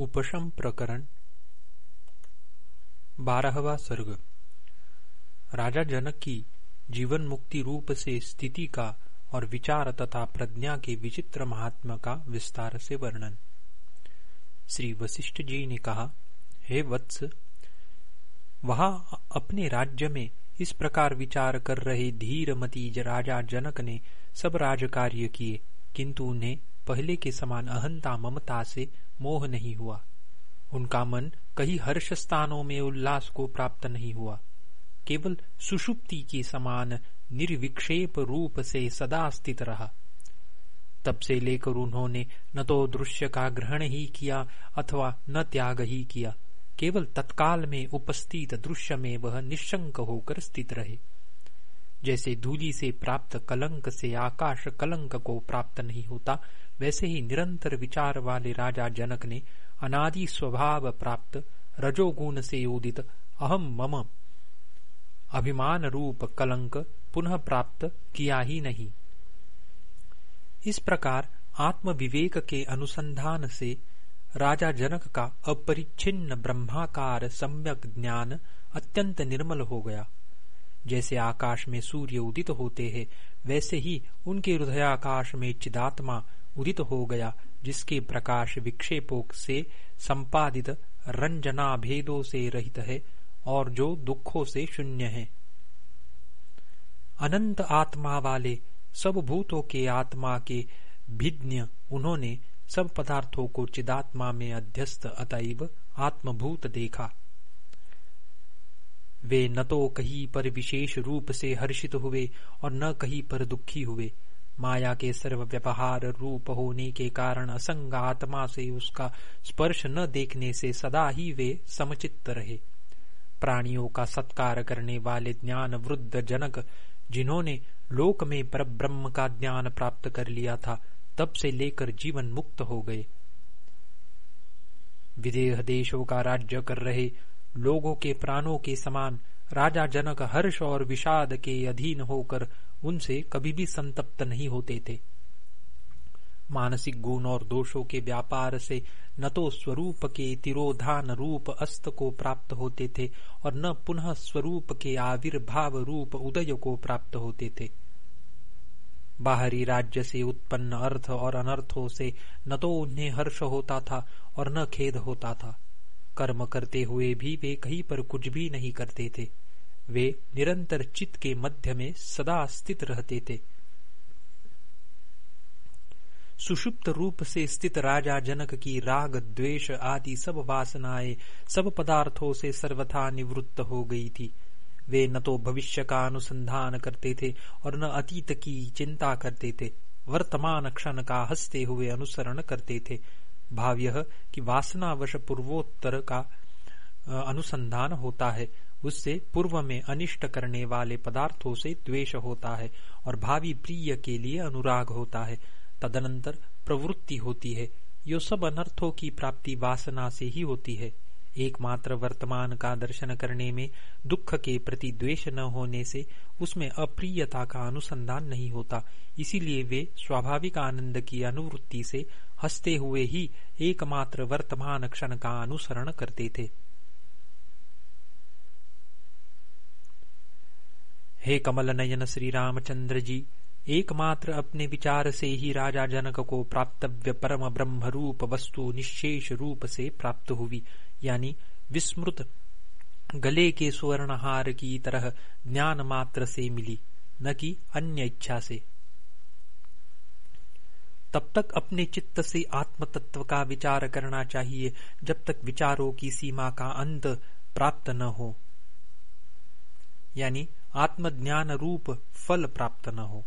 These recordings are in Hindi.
उपशम प्रकरण। बारहवा सर्ग। राजा जनक की जीवन मुक्ति रूप से स्थिति का और विचार तथा प्रज्ञा के विचित्र महात्मा का विस्तार से वर्णन। श्री वशिष्ठ जी ने कहा, हे वत्स, वहाँ अपने राज्य में इस प्रकार विचार कर रहे धीरमती राजा जनक ने सब राज कार्य किए, किंतु उन्हें पहले के समान अहंता ममता से मोह नहीं हुआ। उनका मन कहीं हर्ष स्थानों में उल्लास को प्राप्त नहीं हुआ। केवल सुषुप्ति के समान निर्विक्षेप रूप से सदा स्थित रहा। तब से लेकर उन्होंने न तो दृश्य का ग्रहण ही किया अथवा न त्याग ही किया। केवल तत्काल में उपस्थित दृश्य में वह निशंक होकर स्थित रहे। जैसे धूली से प्राप्त कलंक से आकाश कलंक को प्राप्त नहीं होता, वैसे ही निरंतर विचार वाले राजा जनक ने अनादि स्वभाव प्राप्त रजोगुण से उदित अहम मम अभिमान रूप कलंक पुनः प्राप्त किया ही नहीं। इस प्रकार आत्म विवेक के अनुसंधान से राजा जनक का अपरिच्छिन्न ब्रह्माकार सम्यक ज्ञान अत्यंत निर्मल हो गया। जैसे आकाश में सूर्य उदित होते हैं, वैसे ही उनके हृदयाकाश में चिदात्मा उदित हो गया, जिसके प्रकाश विक्षेपों से संपादित रंजना भेदों से रहित है और जो दुखों से शून्य है। अनंत आत्मा वाले सब भूतों के आत्मा के भिज्ञ उन्होंने सब पदार्थों को चिदात्मा में अध्यस्त अतएव आत्मभूत देखा। वे न तो कहीं पर विशेष रूप से हर्षित हुए और न कहीं पर दुखी हुए। माया के सर्व व्यवहार रूप होने के कारण असंग आत्मा से उसका स्पर्श न देखने से सदा ही वे समचित्त रहे। प्राणियों का सत्कार करने वाले ज्ञान वृद्ध जनक, जिन्होंने लोक में पर ब्रह्म का ज्ञान प्राप्त कर लिया था, तब से लेकर जीवन मुक्त हो गए। विदेह देशों का राज्य कर रहे लोगों के प्राणों के समान राजा जनक हर्ष और विषाद के अधीन होकर उनसे कभी भी संतप्त नहीं होते थे। मानसिक गुण और दोषों के व्यापार से न तो स्वरूप के तिरोधान रूप अस्त को प्राप्त होते थे और न पुनः स्वरूप के आविर्भाव रूप उदय को प्राप्त होते थे। बाहरी राज्य से उत्पन्न अर्थ और अनर्थों से न तो उन्हें हर्ष होता था और न खेद होता था। कर्म करते हुए भी वे कहीं पर कुछ भी नहीं करते थे। वे निरंतर चित्त के मध्य में सदा स्थित रहते थे। सुषुप्त रूप से स्थित राजा जनक की राग, द्वेष आदि सब वासनाएँ, सब पदार्थों से सर्वथा निवृत्त हो गई थी। वे न तो भविष्य का अनुसंधान करते थे और न अतीत की चिंता करते थे। वर्तमान क्षण का हँसते हुए अनुसरण करते थे। भाव यह कि वासनावश पूर्वोत्तर का अनुसंधान होता है। उससे पूर्व में अनिष्ट करने वाले पदार्थों से द्वेष होता है और भावी प्रिय के लिए अनुराग होता है। तदनंतर प्रवृत्ति होती है। यो सब अनर्थों की प्राप्ति वासना से ही होती है। एकमात्र वर्तमान का दर्शन करने में दुख के प्रति द्वेष न होने से उसमें अप्रियता का अनुसंधान नहीं होता। इसीलिए वे स्वाभाविक आनंद की अनुवृत्ति से हँसते हुए ही एकमात्र वर्तमान क्षण का अनुसरण करते थे। हे कमल नयन श्री रामचंद्र जी, एकमात्र अपने विचार से ही राजा जनक को प्राप्तव्य परम ब्रह्म रूप वस्तु निशेष रूप से प्राप्त हुई, यानी विस्मृत गले के सुवर्णहार की तरह ज्ञान मात्र से मिली, न कि अन्य इच्छा से। तब तक अपने चित्त से आत्म तत्व का विचार करना चाहिए, जब तक विचारों की सीमा का अंत प्राप्त न हो। यानी आत्मज्ञान रूप फल प्राप्त न हो।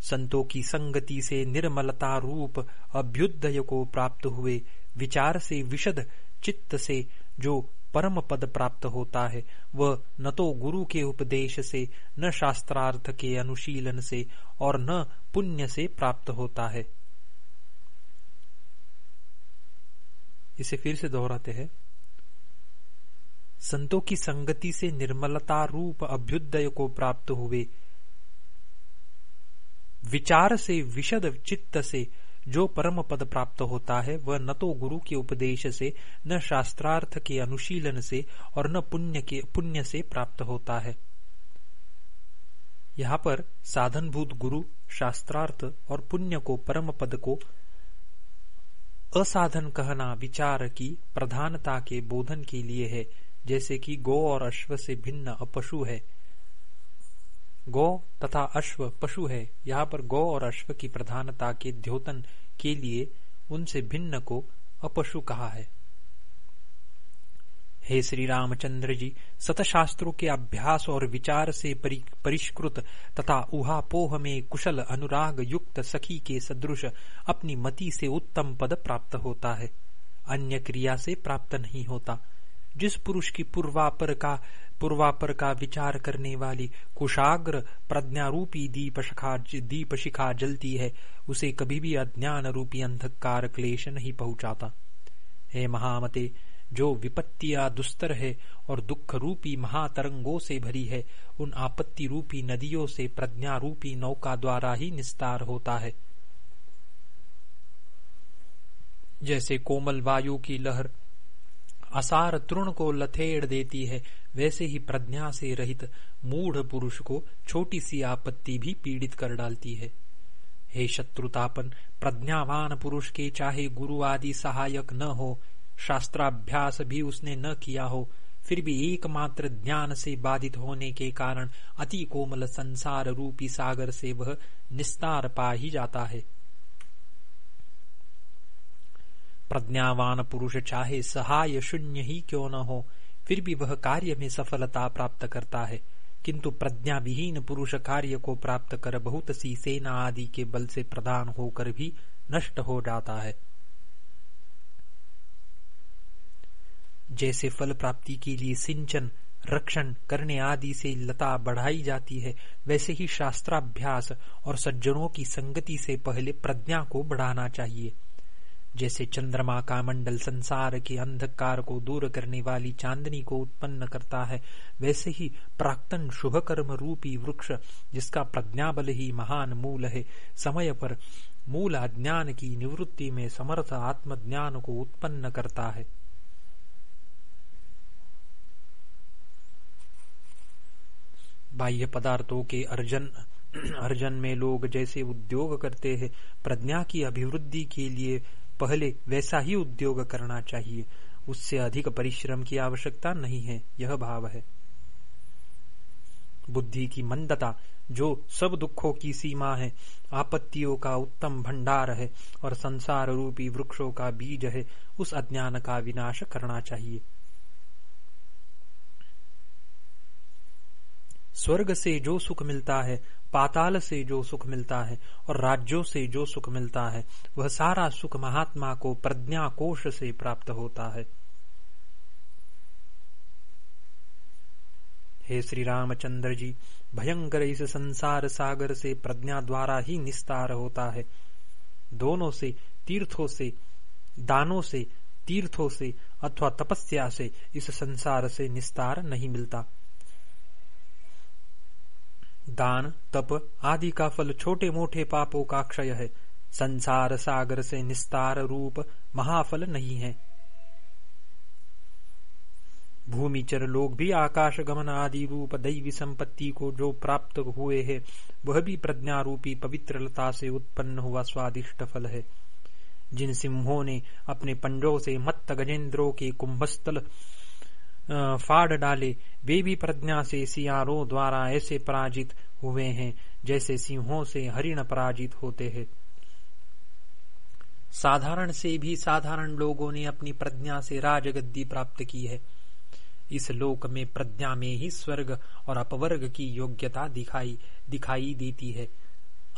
संतों की संगति से निर्मलता रूप अभ्युदय को प्राप्त हुए विचार से विशद चित्त से जो परम पद प्राप्त होता है। वह न तो गुरु के उपदेश से, न शास्त्रार्थ के अनुशीलन से और न पुण्य से प्राप्त होता है। इसे फिर से दोहराते हैं। संतों की संगति से निर्मलता रूप अभ्युदय को प्राप्त हुए। विचार से, विशद चित्त से जो परम पद प्राप्त होता है, वह न तो गुरु के उपदेश से, न शास्त्रार्थ के अनुशीलन से और न पुण्य के, पुण्य से प्राप्त होता है। यहाँ पर साधनभूत गुरु, शास्त्रार्थ और पुण्य को परम पद को असाधन कहना विचार की प्रधानता के बोधन के लिए है, जैसे कि गौ और अश्व से भिन्न अपशु है। गौ तथा अश्व पशु है। यहाँ पर गौ और अश्व की प्रधानता के द्योतन के लिए उनसे भिन्न को अपशु कहा है। हे श्री रामचंद्र जी, सतशास्त्रों के अभ्यास और विचार से परिष्कृत तथा उहापोह में कुशल अनुराग युक्त सखी के सदृश अपनी मति से उत्तम पद प्राप्त होता है। अन्य क्रिया से प्राप्त नहीं होता। जिस पुरुष की पूर्वापर का पूर्वापर का विचार करने वाली कुशाग्र प्रज्ञारूपी दीप शिखा दीप शिखा जलती है, उसे कभी भी अज्ञान रूपी अंधकार क्लेश नहीं पहुंचाता। हे महामते, जो विपत्तिया दुस्तर है और दुख रूपी महातरंगों से भरी है, उन आपत्ति रूपी नदियों से प्रज्ञा रूपी नौका द्वारा ही निस्तार होता है। जैसे कोमल वायु की लहर असार तृण को लथेड़ देती है। वैसे ही प्रज्ञा से रहित मूढ़ पुरुष को छोटी सी आपत्ति भी पीड़ित कर डालती है। हे शत्रुतापन, प्रज्ञावान पुरुष के चाहे गुरु आदि सहायक न हो, शास्त्राभ्यास भी उसने न किया हो, फिर भी एकमात्र ज्ञान से बाधित होने के कारण अति कोमल संसार रूपी सागर से वह निस्तार पा ही जाता है। प्रज्ञावान पुरुष चाहे, सहाय शून्य ही क्यों न हो, फिर भी वह कार्य में सफलता प्राप्त करता है। किंतु प्रज्ञा विहीन पुरुष कार्य को प्राप्त कर बहुत सी सेना आदि के बल से प्रदान होकर भी नष्ट हो जाता है। जैसे फल प्राप्ति के लिए सिंचन, रक्षण करने आदि से लता बढ़ाई जाती है, वैसे ही शास्त्राभ्यास और सज्जनों की संगति से पहले प्रज्ञा को बढ़ाना चाहिए। जैसे चंद्रमा का मंडल संसार के अंधकार को दूर करने वाली चांदनी को उत्पन्न करता है, वैसे ही प्राक्तन शुभ कर्म रूपी वृक्ष, जिसका प्रज्ञाबल ही महान मूल है, समय पर मूल अज्ञान की निवृत्ति में समर्थ आत्मज्ञान को उत्पन्न करता है। बाह्य पदार्थों के अर्जन अर्जन में लोग जैसे उद्योग करते हैं, प्रज्ञा की अभिवृद्धि के लिए पहले वैसा ही उद्योग करना चाहिए। उससे अधिक परिश्रम की आवश्यकता नहीं है, यह भाव है। बुद्धि की मंदता, जो सब दुखों की सीमा है, आपत्तियों का उत्तम भंडार है और संसार रूपी वृक्षों का बीज है, उस अज्ञान का विनाश करना चाहिए। स्वर्ग से जो सुख मिलता है, पाताल से जो सुख मिलता है और राज्यों से जो सुख मिलता है, वह सारा सुख महात्मा को प्रज्ञा कोश से प्राप्त होता है। हे श्री रामचंद्र जी, भयंकर इस संसार सागर से प्रज्ञा द्वारा ही निस्तार होता है। दोनों से, तीर्थों से, दानों से, तीर्थों से अथवा तपस्या से इस संसार से निस्तार नहीं मिलता। दान, तप आदि का फल छोटे मोटे पापों का क्षय है। संसार सागर से निस्तार रूप महाफल नहीं है। भूमिचर लोग भी आकाश, गमन आदि रूप दैवी संपत्ति को जो प्राप्त हुए हैं, वह भी प्रज्ञा रूपी पवित्रलता से उत्पन्न हुआ स्वादिष्ट फल है। जिन सिंहों ने अपने पंजों से मत्त गजेंद्रों के कुंभस्थल फाड़ डाले। वे भी प्रज्ञा से सियारों द्वारा ऐसे पराजित हुए हैं, जैसे सिंहों से हरिण पराजित होते हैं। साधारण से भी साधारण लोगों ने अपनी प्रज्ञा से राजगद्दी प्राप्त की है। इस लोक में प्रज्ञा में ही स्वर्ग और अपवर्ग की योग्यता दिखाई दिखाई देती है।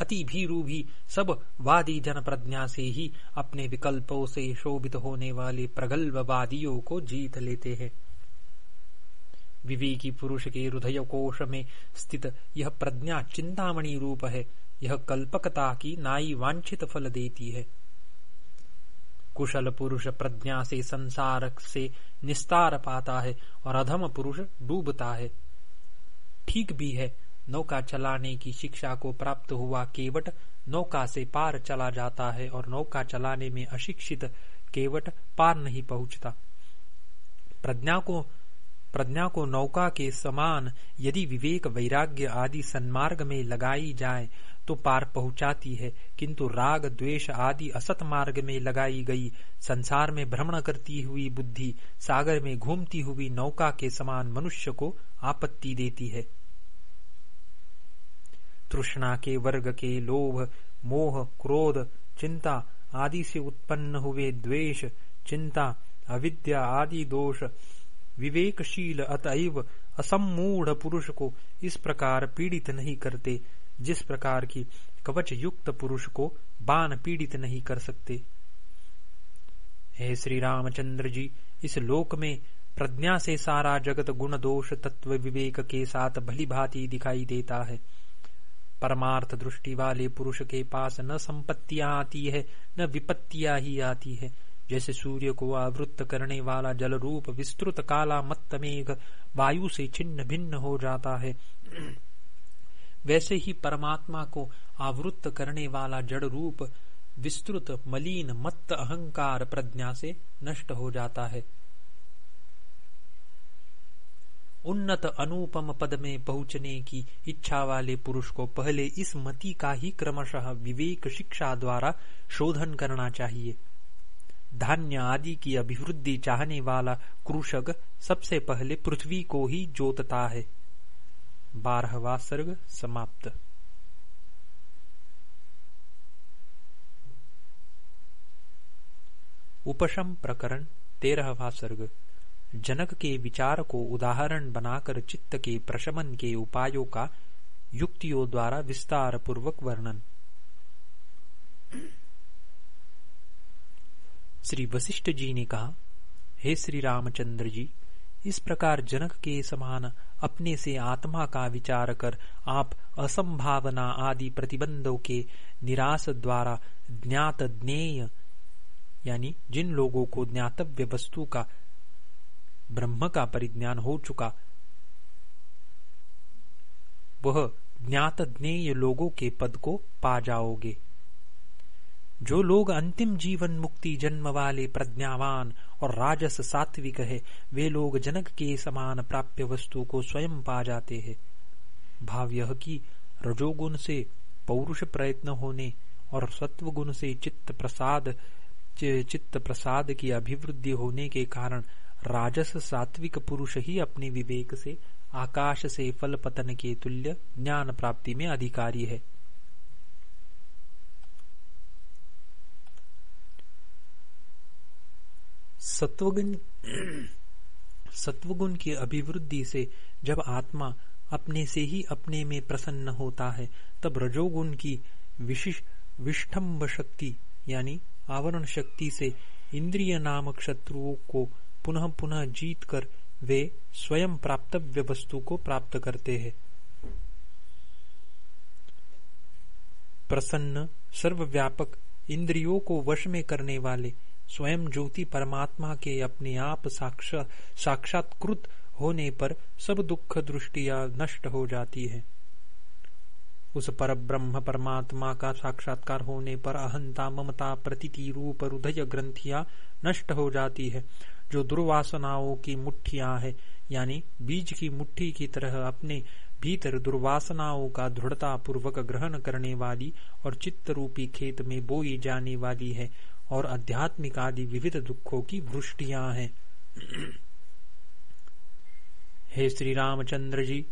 अति भीरु भी सब वादी जन प्रज्ञा से ही अपने विकल्पों से शोभित होने वाले प्रगल्भ वादियों को जीत लेते हैं। विवेकी पुरुष के हृदय कोश में स्थित यह प्रज्ञा चिंतामणि रूप है यह कल्पकता की नाई वांछित फल देती है। कुशल पुरुष प्रज्ञा से संसार से निस्तार पाता है और अधम पुरुष डूबता है। ठीक भी है, नौका चलाने की शिक्षा को प्राप्त हुआ केवट नौका से पार चला जाता है और नौका चलाने में अशिक्षित केवट पार नहीं पहुँचता। प्रज्ञा को प्रज्ञा को नौका के समान यदि विवेक, वैराग्य आदि सन्मार्ग में लगाई जाए तो पार पहुंचाती है। किंतु राग, द्वेष आदि असत मार्ग में लगाई गई संसार में भ्रमण करती हुई बुद्धि, सागर में घूमती हुई नौका के समान मनुष्य को आपत्ति देती है। तृष्णा के वर्ग के लोभ, मोह, क्रोध, चिंता आदि से उत्पन्न हुए द्वेष, चिंता, अविद्या आदि दोष विवेकशील अतएव असमूढ़ पुरुष को इस प्रकार पीड़ित नहीं करते, जिस प्रकार की कवच युक्त पुरुष को बाण पीड़ित नहीं कर सकते। हे श्री रामचंद्र जी, इस लोक में प्रज्ञा से सारा जगत गुण दोष तत्व विवेक के साथ भली भांति दिखाई देता है। परमार्थ दृष्टि वाले पुरुष के पास न संपत्तियाँ आती है, न विपत्तियाँ ही आती है। जैसे सूर्य को आवृत्त करने वाला जल रूप विस्तृत काला मत्त मेघ वायु से छिन्न भिन्न हो जाता है। वैसे ही परमात्मा को आवृत्त करने वाला जड़ रूप विस्तृत, मलिन, मत्त अहंकार प्रज्ञा से नष्ट हो जाता है। उन्नत अनुपम पद में पहुँचने की इच्छा वाले पुरुष को पहले इस मति का ही क्रमशः विवेक शिक्षा द्वारा शोधन करना चाहिए। धान्य आदि की अभिवृद्धि चाहने वाला कृषक सबसे पहले पृथ्वी को ही जोतता है। बारहवा सर्ग समाप्त। उपशम प्रकरण तेरहवा सर्ग। जनक के विचार को उदाहरण बनाकर चित्त के प्रशमन के उपायों का युक्तियों द्वारा विस्तार पूर्वक वर्णन। श्री वशिष्ठ जी ने कहा, हे श्री रामचंद्र जी, इस प्रकार जनक के समान अपने से आत्मा का विचार कर आप असंभावना आदि प्रतिबंधों के निराश द्वारा ज्ञात ज्ञेय, यानी जिन लोगों को ज्ञातव्य वस्तु का, ब्रह्म का परिज्ञान हो चुका, वह ज्ञात ज्ञेय लोगों के पद को पा जाओगे। जो लोग अंतिम जीवन मुक्ति जन्म वाले प्रज्ञावान और राजस सात्विक है, वे लोग जनक के समान प्राप्य वस्तु को स्वयं पा जाते हैं। भाव यह कि रजोगुण से पौरुष प्रयत्न होने और सत्वगुण से चित्त प्रसाद चित्त प्रसाद की अभिवृद्धि होने के कारण राजस सात्विक पुरुष ही अपने विवेक से, आकाश से फल पतन के तुल्य ज्ञान प्राप्ति में अधिकारी है। सत्वगुण सत्वगुण की अभिवृद्धि से जब आत्मा अपने से ही अपने में प्रसन्न होता है, तब रजोगुण की विशिष्ट विष्ठम्ब शक्ति, यानी आवरण शक्ति से इंद्रिय नामक शत्रुओं को पुनः पुनः जीत कर वे स्वयं प्राप्तव्य वस्तु को प्राप्त करते हैं। प्रसन्न, सर्वव्यापक इंद्रियों को वश में करने वाले स्वयं ज्योति परमात्मा के अपने आप साक्षात्कृत होने पर सब दुख दृष्टिया नष्ट हो जाती है। उस पर ब्रह्म परमात्मा का साक्षात्कार होने पर अहंता, ममता, प्रतीति, रूप, हृदय ग्रंथिया नष्ट हो जाती है। जो दुर्वासनाओं की मुठ्ठिया है, यानी बीज की मुट्ठी की तरह अपने भीतर दुर्वासनाओं का दृढ़ता पूर्वक ग्रहण करने वाली और चित्त रूपी खेत में बोई जाने वाली है और आध्यात्मिक आदि विविध दुखों की वृष्टियाँ हैं। हे श्री रामचंद्र जी,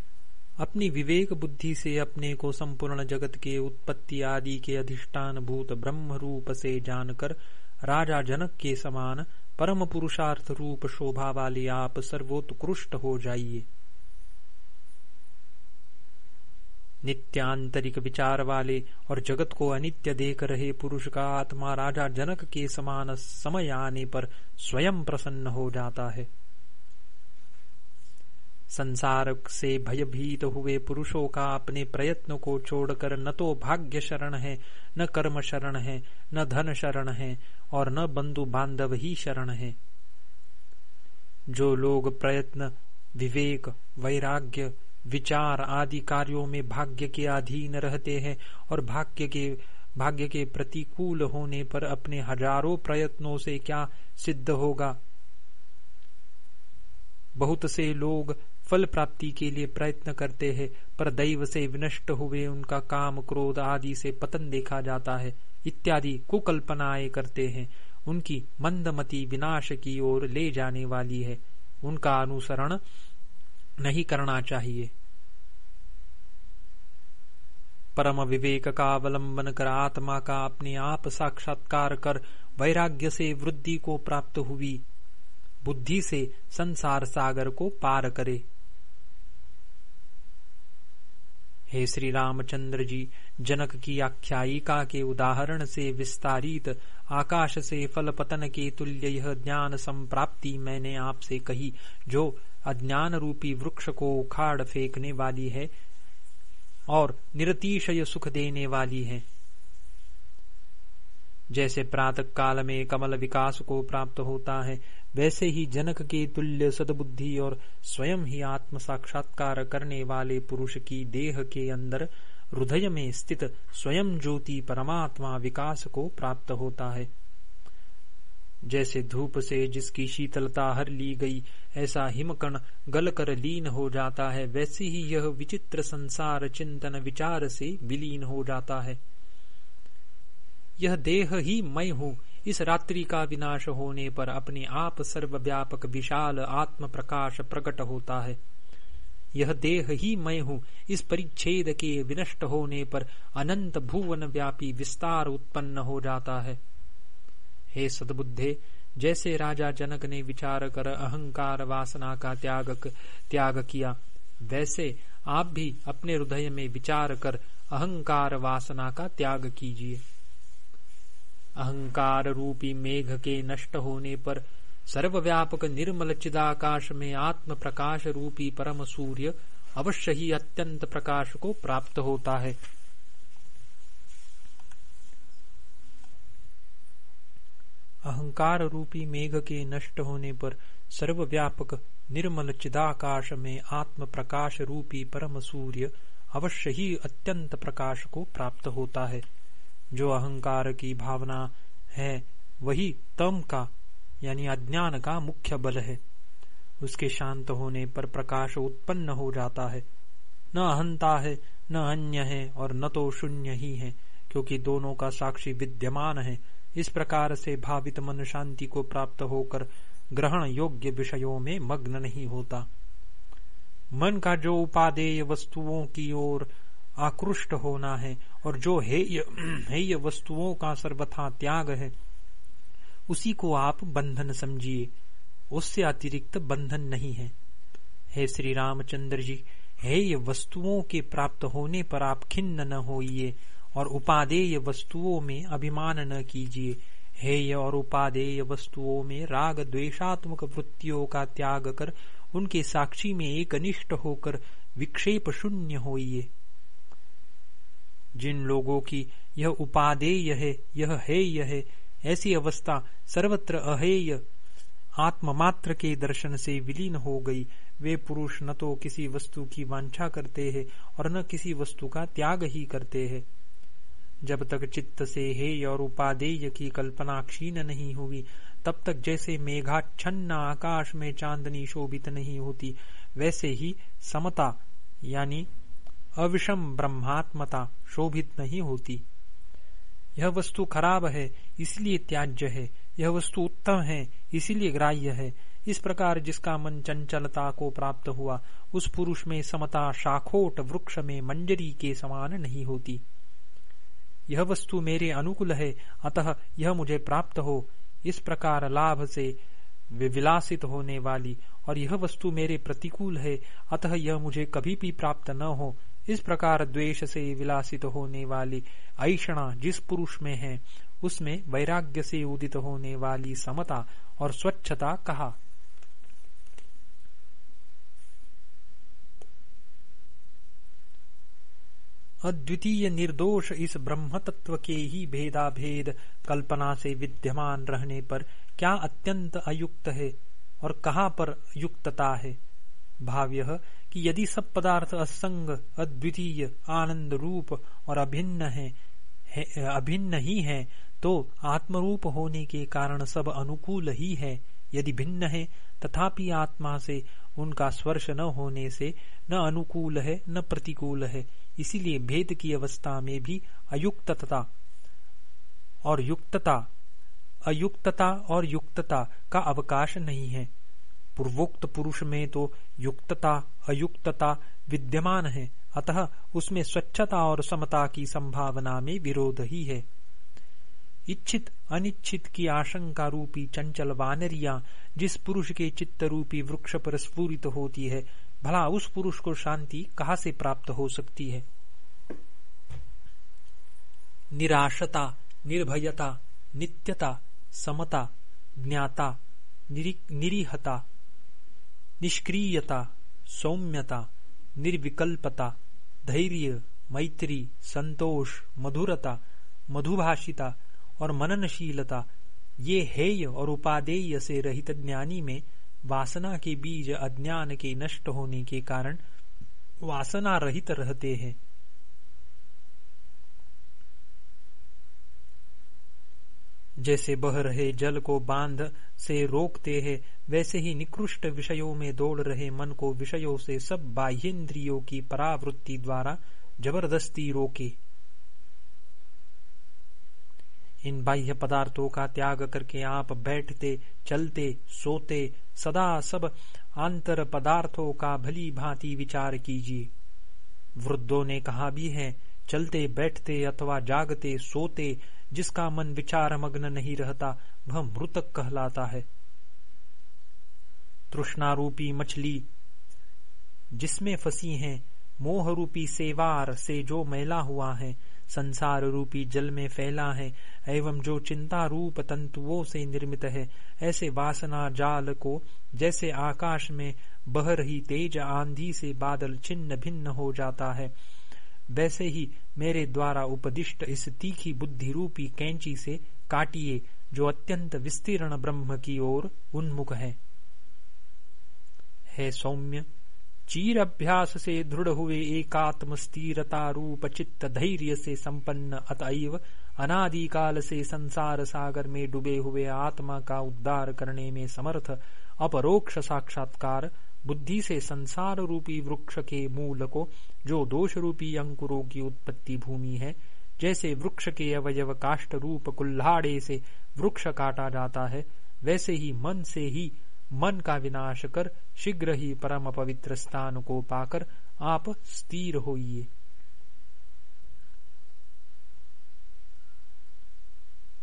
अपनी विवेक बुद्धि से अपने को संपूर्ण जगत के उत्पत्ति आदि के अधिष्ठान भूत ब्रह्म रूप से जानकर राजा जनक के समान परम पुरुषार्थ रूप शोभा वाले आप सर्वोत्कृष्ट हो जाइए। नित्यांतरिक विचार वाले और जगत को अनित्य देख रहे पुरुष का आत्मा राजा जनक के समान समय आने पर स्वयं प्रसन्न हो जाता है। संसार से भयभीत हुए पुरुषों का अपने प्रयत्न को छोड़कर न तो भाग्य शरण है, न कर्म शरण है, न धन शरण है और न बंधु बांधव ही शरण है। जो लोग प्रयत्न, विवेक, वैराग्य विचार आदि कार्यों में भाग्य के अधीन रहते हैं और भाग्य के भाग्य के प्रतिकूल होने पर अपने हज़ारों प्रयत्नों से क्या सिद्ध होगा? बहुत से लोग फल प्राप्ति के लिए प्रयत्न करते हैं, पर दैव से विनष्ट हुए उनका काम क्रोध आदि से पतन देखा जाता है। इत्यादि कुकल्पनाएँ करते हैं। उनकी मंदमती विनाश की ओर ले जाने वाली है। उनका अनुसरण नहीं करना चाहिए। परम विवेक का अवलंबन कर आत्मा का अपने आप साक्षात्कार कर वैराग्य से वृद्धि को प्राप्त हुई। बुद्धि से संसार सागर को पार करे। हे श्री रामचंद्र जी, जनक की आख्यायिका के उदाहरण से विस्तारित आकाश से फल पतन के तुल्य यह ज्ञान संप्राप्ति मैंने आपसे कही, जो अज्ञान रूपी वृक्ष को उखाड़ फेंकने वाली है और निरतिशय सुख देने वाली है। जैसे प्रातः काल में कमल विकास को प्राप्त होता है, वैसे ही जनक के तुल्य सदबुद्धि और स्वयं ही आत्म साक्षात्कार करने वाले पुरुष की देह के अंदर हृदय में स्थित स्वयं ज्योति परमात्मा विकास को प्राप्त होता है। जैसे धूप से जिसकी शीतलता हर ली गई, ऐसा हिमकण गल कर लीन हो जाता है। वैसे ही यह विचित्र संसार चिंतन विचार से विलीन हो जाता है। यह देह ही मैं हूँ। इस रात्रि का विनाश होने पर अपने आप सर्वव्यापक विशाल आत्म प्रकाश प्रकट होता है। यह देह ही मैं हूँ। इस परिच्छेद के विनष्ट होने पर अनंत भुवन व्यापी विस्तार उत्पन्न हो जाता है। हे सदबुद्धे, जैसे राजा जनक ने विचार कर अहंकार वासना का त्याग त्याग किया, वैसे आप भी अपने हृदय में विचार कर अहंकार वासना का त्याग कीजिए। अहंकार रूपी मेघ के नष्ट होने पर सर्वव्यापक निर्मल चिदाकाश में आत्म प्रकाश रूपी परम सूर्य अवश्य ही अत्यंत प्रकाश को प्राप्त होता है। अहंकार रूपी मेघ के नष्ट होने पर सर्वव्यापक निर्मल चिदाकाश में आत्म प्रकाश रूपी परम सूर्य अवश्य ही अत्यंत प्रकाश को प्राप्त होता है। जो अहंकार की भावना है, वही तम का, यानी अज्ञान का मुख्य बल है। उसके शांत होने पर प्रकाश उत्पन्न हो जाता है। न अहंता है, न अन्य है और न तो शून्य ही है, क्योंकि दोनों का साक्षी विद्यमान है। इस प्रकार से भावित मन शांति को प्राप्त होकर ग्रहण योग्य विषयों में मग्न नहीं होता। मन का जो उपादेय वस्तुओं की ओर आकृष्ट होना है और जो हेय हेय वस्तुओं का सर्वथा त्याग है, उसी को आप बंधन समझिए। उससे अतिरिक्त बंधन नहीं है। हे श्री रामचंद्र जी, हेय वस्तुओं के प्राप्त होने पर आप खिन्न न होइए। और उपादेय वस्तुओं में अभिमान न कीजिए। हेय और उपादेय वस्तुओं में राग द्वेषात्मक वृत्तियों का त्याग कर उनके साक्षी में एक अनिष्ट होकर विक्षेप शून्य होइए। जिन लोगों की यह उपादेय है, यह हेय है, ऐसी अवस्था सर्वत्र अहेय। आत्ममात्र के दर्शन से विलीन हो गई। वे पुरुष न तो किसी वस्तु की वांछा करते हैं और न किसी वस्तु का त्याग ही करते हैं। जब तक चित्त से हेय और उपादेय की कल्पना क्षीण नहीं हुई तब तक जैसे मेघाच्छन्न आकाश में चांदनी शोभित नहीं होती, वैसे ही समता, यानी अविषम ब्रह्मात्मता शोभित नहीं होती। यह वस्तु खराब है, इसलिए त्याज्य है। यह वस्तु उत्तम है, इसीलिए ग्राह्य है। इस प्रकार जिसका मन चंचलता को प्राप्त हुआ, उस पुरुष में समता शाखोट वृक्ष में मंजरी के समान नहीं होती। यह वस्तु मेरे अनुकूल है, अतः यह मुझे प्राप्त हो। इस प्रकार लाभ से विलासित होने वाली और यह वस्तु मेरे प्रतिकूल है, अतः यह मुझे कभी भी प्राप्त न हो। इस प्रकार द्वेष से विलासित होने वाली ऐषणा जिस पुरुष में है, उसमें वैराग्य से उदित होने वाली समता और स्वच्छता कहा। अद्वितीय निर्दोष इस ब्रह्म तत्व के ही भेदा भेद कल्पना से विद्यमान रहने पर क्या अत्यंत अयुक्त है और कहाँ पर युक्तता है? भाव यह कि यदि सब पदार्थ असंग अद्वितीय आनंद रूप और अभिन्न है, है अभिन्न ही है तो आत्मरूप होने के कारण सब अनुकूल ही है। यदि भिन्न है तथापि आत्मा से उनका स्पर्श न होने से न अनुकूल है न प्रतिकूल है। इसीलिए भेद की अवस्था में भी अयुक्तता और युक्तता, अयुक्तता और युक्तता का अवकाश नहीं है। पूर्वोक्त पुरुष में तो युक्तता, अयुक्तता विद्यमान है। अतः उसमें स्वच्छता और समता की संभावना में विरोध ही है। इच्छित, अनिच्छित की आशंका रूपी चंचल वानरिया जिस पुरुष के चित्त रूपी वृक्ष पर स्फूरित होती है भला उस पुरुष को शांति कहा से प्राप्त हो सकती है? निराशता, निर्भयता, नित्यता, समता, ज्ञाता निरीहता, निष्क्रियता, सौम्यता, निर्विकल्पता, धैर्य, मैत्री, संतोष, मधुरता, मधुभाषिता और मननशीलता, ये हेय और उपादेय से रहित ज्ञानी में वासना के बीज अज्ञान के नष्ट होने के कारण वासना रहित रहते हैं। जैसे बह रहे जल को बाँध से रोकते हैं, वैसे ही निकृष्ट विषयों में दौड़ रहे मन को विषयों से सब बाह्येन्द्रियों की परावृत्ति द्वारा ज़बरदस्ती रोके। इन बाह्य पदार्थों का त्याग करके आप बैठते, चलते, सोते, सदा सब आंतर पदार्थों का भली भांति विचार कीजिए। वृद्धों ने कहा भी है, चलते, बैठते अथवा जागते, सोते, जिसका मन विचार मग्न नहीं रहता, वह मृतक कहलाता है। तृष्णारूपी मछली, जिसमें फंसी है मोह रूपी सेवार से जो मैला हुआ है संसार रूपी जल में फैला है, एवं जो चिंता रूप तंतुओं से निर्मित है, ऐसे वासना जाल को जैसे आकाश में बह रही तेज आंधी से बादल छिन्न भिन्न हो जाता है। वैसे ही मेरे द्वारा उपदिष्ट इस तीखी बुद्धि रूपी कैंची से काटिए, जो अत्यंत विस्तीर्ण ब्रह्म की ओर उन्मुख है। है सौम्य। चीर अभ्यास से दृढ़ हुए एकात्म स्थिरता रूप चित्त धैर्य से संपन्न अतएव अनादिकाल से संसार सागर में डूबे हुए आत्मा का उद्धार करने में समर्थ अपरोक्ष साक्षात्कार बुद्धि से संसार रूपी वृक्ष के मूल को जो दोष रूपी अंकुरों की उत्पत्ति भूमि है। जैसे वृक्ष के अवयव काष्ट रूप कुल्हाड़े से वृक्ष काटा जाता है, वैसे ही मन से ही मन का विनाश कर, शीघ्र ही परम पवित्र स्थान को पाकर आप स्थिर होइए।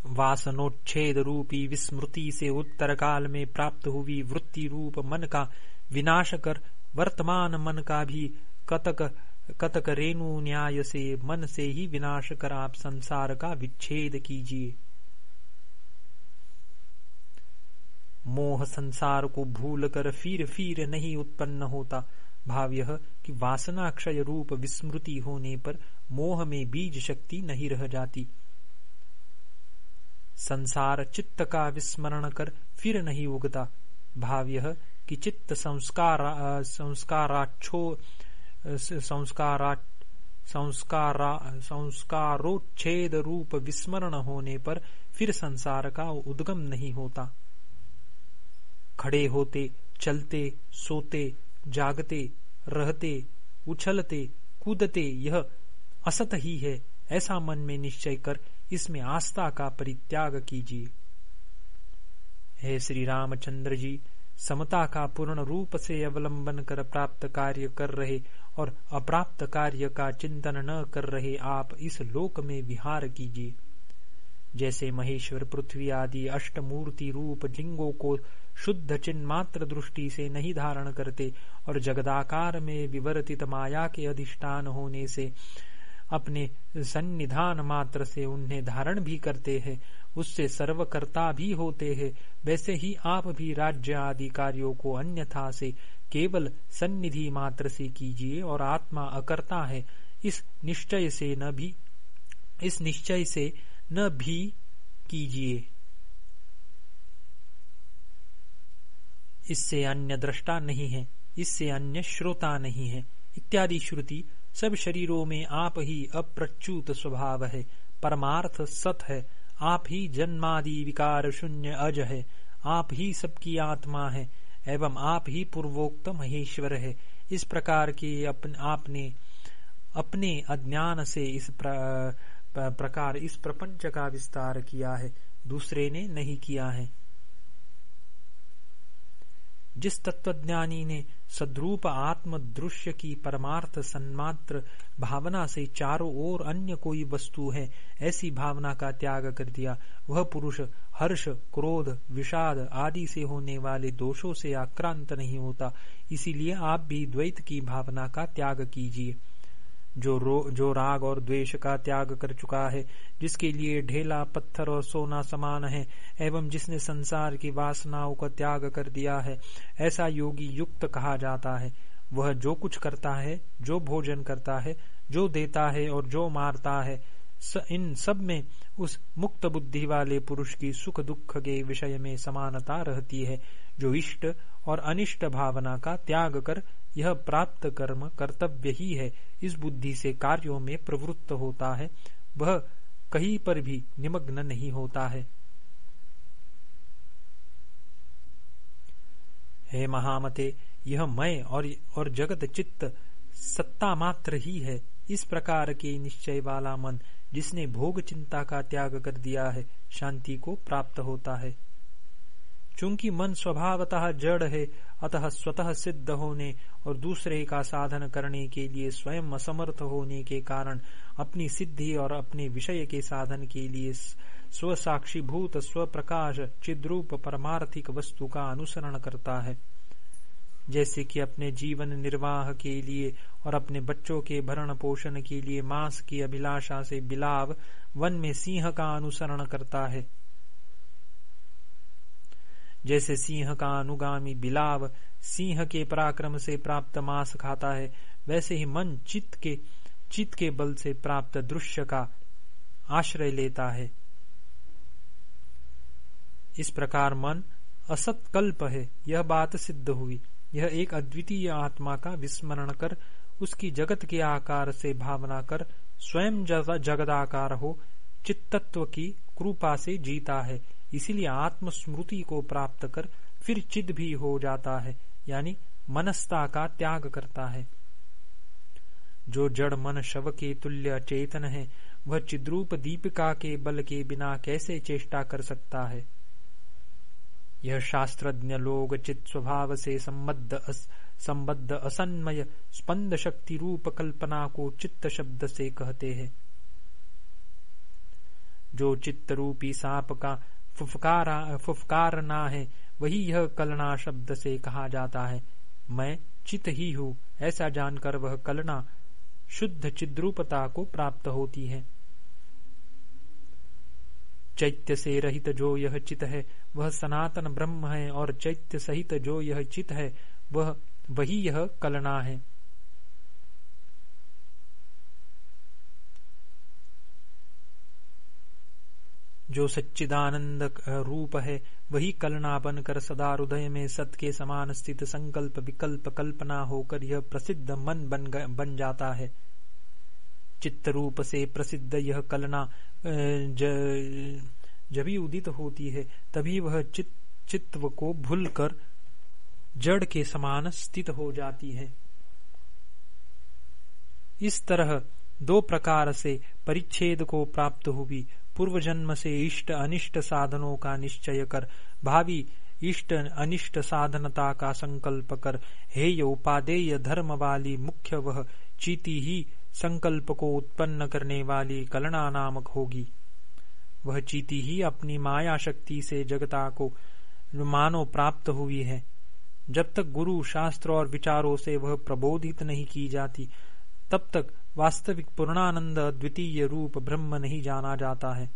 वासनोच्छेद रूपी विस्मृति से उत्तर काल में प्राप्त हुई वृत्ति रूप मन का विनाश कर, वर्तमान मन का भी कतक कतक रेणु न्याय से मन से ही विनाश कर आप संसार का विच्छेद कीजिए। मोह संसार को भूल कर फिर फिर नहीं उत्पन्न होता। भाव यह कि वासना क्षय रूप विस्मृति होने पर मोह में बीज शक्ति नहीं रह जाती। संसार चित्त का विस्मरण कर फिर नहीं उगता। भाव यह कि चित्त संस्कार संस्काराच्छो संस्कारा संस्कारा, संस्कारोच्छेद रूप विस्मरण होने पर फिर संसार का उद्गम नहीं होता। खड़े होते, चलते, सोते, जागते, रहते, उछलते, कूदते, यह असत ही है। ऐसा मन में निश्चय कर इसमें आस्था का परित्याग कीजिए। हे श्री रामचंद्र जी, समता का पूर्ण रूप से अवलंबन कर प्राप्त कार्य कर रहे और अप्राप्त कार्य का चिंतन न कर रहे आप इस लोक में विहार कीजिए। जैसे महेश्वर, पृथ्वी आदि अष्टमूर्ति रूप लिंगों को शुद्ध चिन्ह मात्र दृष्टि से नहीं धारण करते और जगदाकार में विवर्तित माया के अधिष्ठान होने से अपने सन्निधान मात्र से उन्हें धारण भी करते हैं, उससे सर्वकर्ता भी होते हैं। वैसे ही आप भी राज्य आदि कार्यों को अन्यथा से केवल सन्निधि मात्र से कीजिए और आत्मा अकर्ता है। इस निश्चय से न भी, इस निश्चय से न भी कीजिए। इससे अन्य दृष्टा नहीं है इससे अन्य श्रोता नहीं है। इत्यादि श्रुति सब शरीरों में आप ही अप्रच्युत स्वभाव है परमार्थ सत है आप ही जन्मादि विकार शून्य अज है आप ही सबकी आत्मा है एवं आप ही पूर्वोक्त महेश्वर है। इस प्रकार के अपन, आपने अपने अज्ञान से इस प्र, प्रकार इस प्रपंच का विस्तार किया है, दूसरे ने नहीं किया है। जिस तत्वज्ञानी ने सद्रूप आत्म दृश्य की परमार्थ सन्मात्र भावना से चारों ओर अन्य कोई वस्तु है, ऐसी भावना का त्याग कर दिया, वह पुरुष हर्ष, क्रोध, विषाद आदि से होने वाले दोषों से आक्रांत नहीं होता, इसीलिए आप भी द्वैत की भावना का त्याग कीजिए। जो रो जो राग और द्वेष का त्याग कर चुका है जिसके लिए ढेला पत्थर और सोना समान है एवं जिसने संसार की वासनाओं का त्याग कर दिया है ऐसा योगी युक्त कहा जाता है। वह जो कुछ करता है जो भोजन करता है जो देता है और जो मारता है स, इन सब में उस मुक्त बुद्धि वाले पुरुष की सुख दुख के विषय में समानता रहती है जो इष्ट और अनिष्ट भावना का त्याग कर यह प्राप्त कर्म कर्तव्य ही है। इस बुद्धि से कार्यों में प्रवृत्त होता है। वह कहीं पर भी निमग्न नहीं होता है। हे महामते यह मय और, और जगत चित्त सत्ता मात्र ही है। इस प्रकार के निश्चय वाला मन जिसने भोग चिंता का त्याग कर दिया है शांति को प्राप्त होता है। चूँकि मन स्वभावतः जड़ है, अतः स्वतः सिद्ध होने और दूसरे का साधन करने के लिए स्वयं असमर्थ होने के कारण अपनी सिद्धि और अपने विषय के साधन के लिए स्वसाक्षीभूत, स्वप्रकाश, चिद्रूप, परमार्थिक वस्तु का अनुसरण करता है। जैसे कि अपने जीवन निर्वाह के लिए और अपने बच्चों के भरण पोषण के लिए मांस की अभिलाषा से बिलाव वन में सिंह का अनुसरण करता है। जैसे सिंह का अनुगामी बिलाव सिंह के पराक्रम से प्राप्त मांस खाता है, वैसे ही मन चित्त के चित्त के बल से प्राप्त दृश्य का आश्रय लेता है। इस प्रकार मन असत्कल्प है, यह बात सिद्ध हुई। यह एक अद्वितीय आत्मा का विस्मरण कर, उसकी जगत के आकार से भावना कर, स्वयं जगदाकार हो, चित्तत्व की कृपा से जीता है। इसीलिए आत्मस्मृति को प्राप्त कर फिर चिद भी हो जाता है यानी मनस्ता का त्याग करता है। जो जड़ मन शव के तुल्य चेतन है वह चिद्रूप दीपिका के बल के बिना कैसे चेष्टा कर सकता है? यह शास्त्रज्ञ लोग चित स्वभाव से संबद्ध अस, संबद्ध असन्मय स्पंद शक्ति रूप कल्पना को चित्त शब्द से कहते हैं। जो चित्त रूपी सांप का फुफकारा, फुफकारना है। वही यह कलना शब्द से कहा जाता है। मैं चित ही हूँ, ऐसा जानकर वह कलना शुद्ध चिद्रूपता को प्राप्त होती है। चैत्य से रहित जो यह चित है, वह सनातन ब्रह्म है और चैत्य सहित जो यह चित है, वह, वही यह कलना है। जो सच्चिदानंद रूप है, वही कलना बनकर सदा हृदय में सत के समान स्थित संकल्प विकल्प कल्पना होकर यह प्रसिद्ध मन बन बन जाता है। चित्त रूप से प्रसिद्ध यह कलना जभी उदित होती है, तभी वह चित, चित्व को भूलकर जड़ के समान स्थित हो जाती है। इस तरह दो प्रकार से परिच्छेद को प्राप्त हुई। पूर्व जन्म से इष्ट अनिष्ट साधनों का निश्चय कर। भावी इष्ट अनिष्ट साधनता का संकल्प कर। हेय उपादेय धर्म वाली मुख्य वह चीति ही संकल्प को उत्पन्न करने वाली कलना नामक होगी। वह चीति ही अपनी माया शक्ति से जगता को मानो प्राप्त हुई है। जब तक गुरु शास्त्र और विचारों से वह प्रबोधित नहीं की जाती, तब तक वास्तविक पूर्णानंद द्वितीय रूप ब्रह्म नहीं जाना जाता है।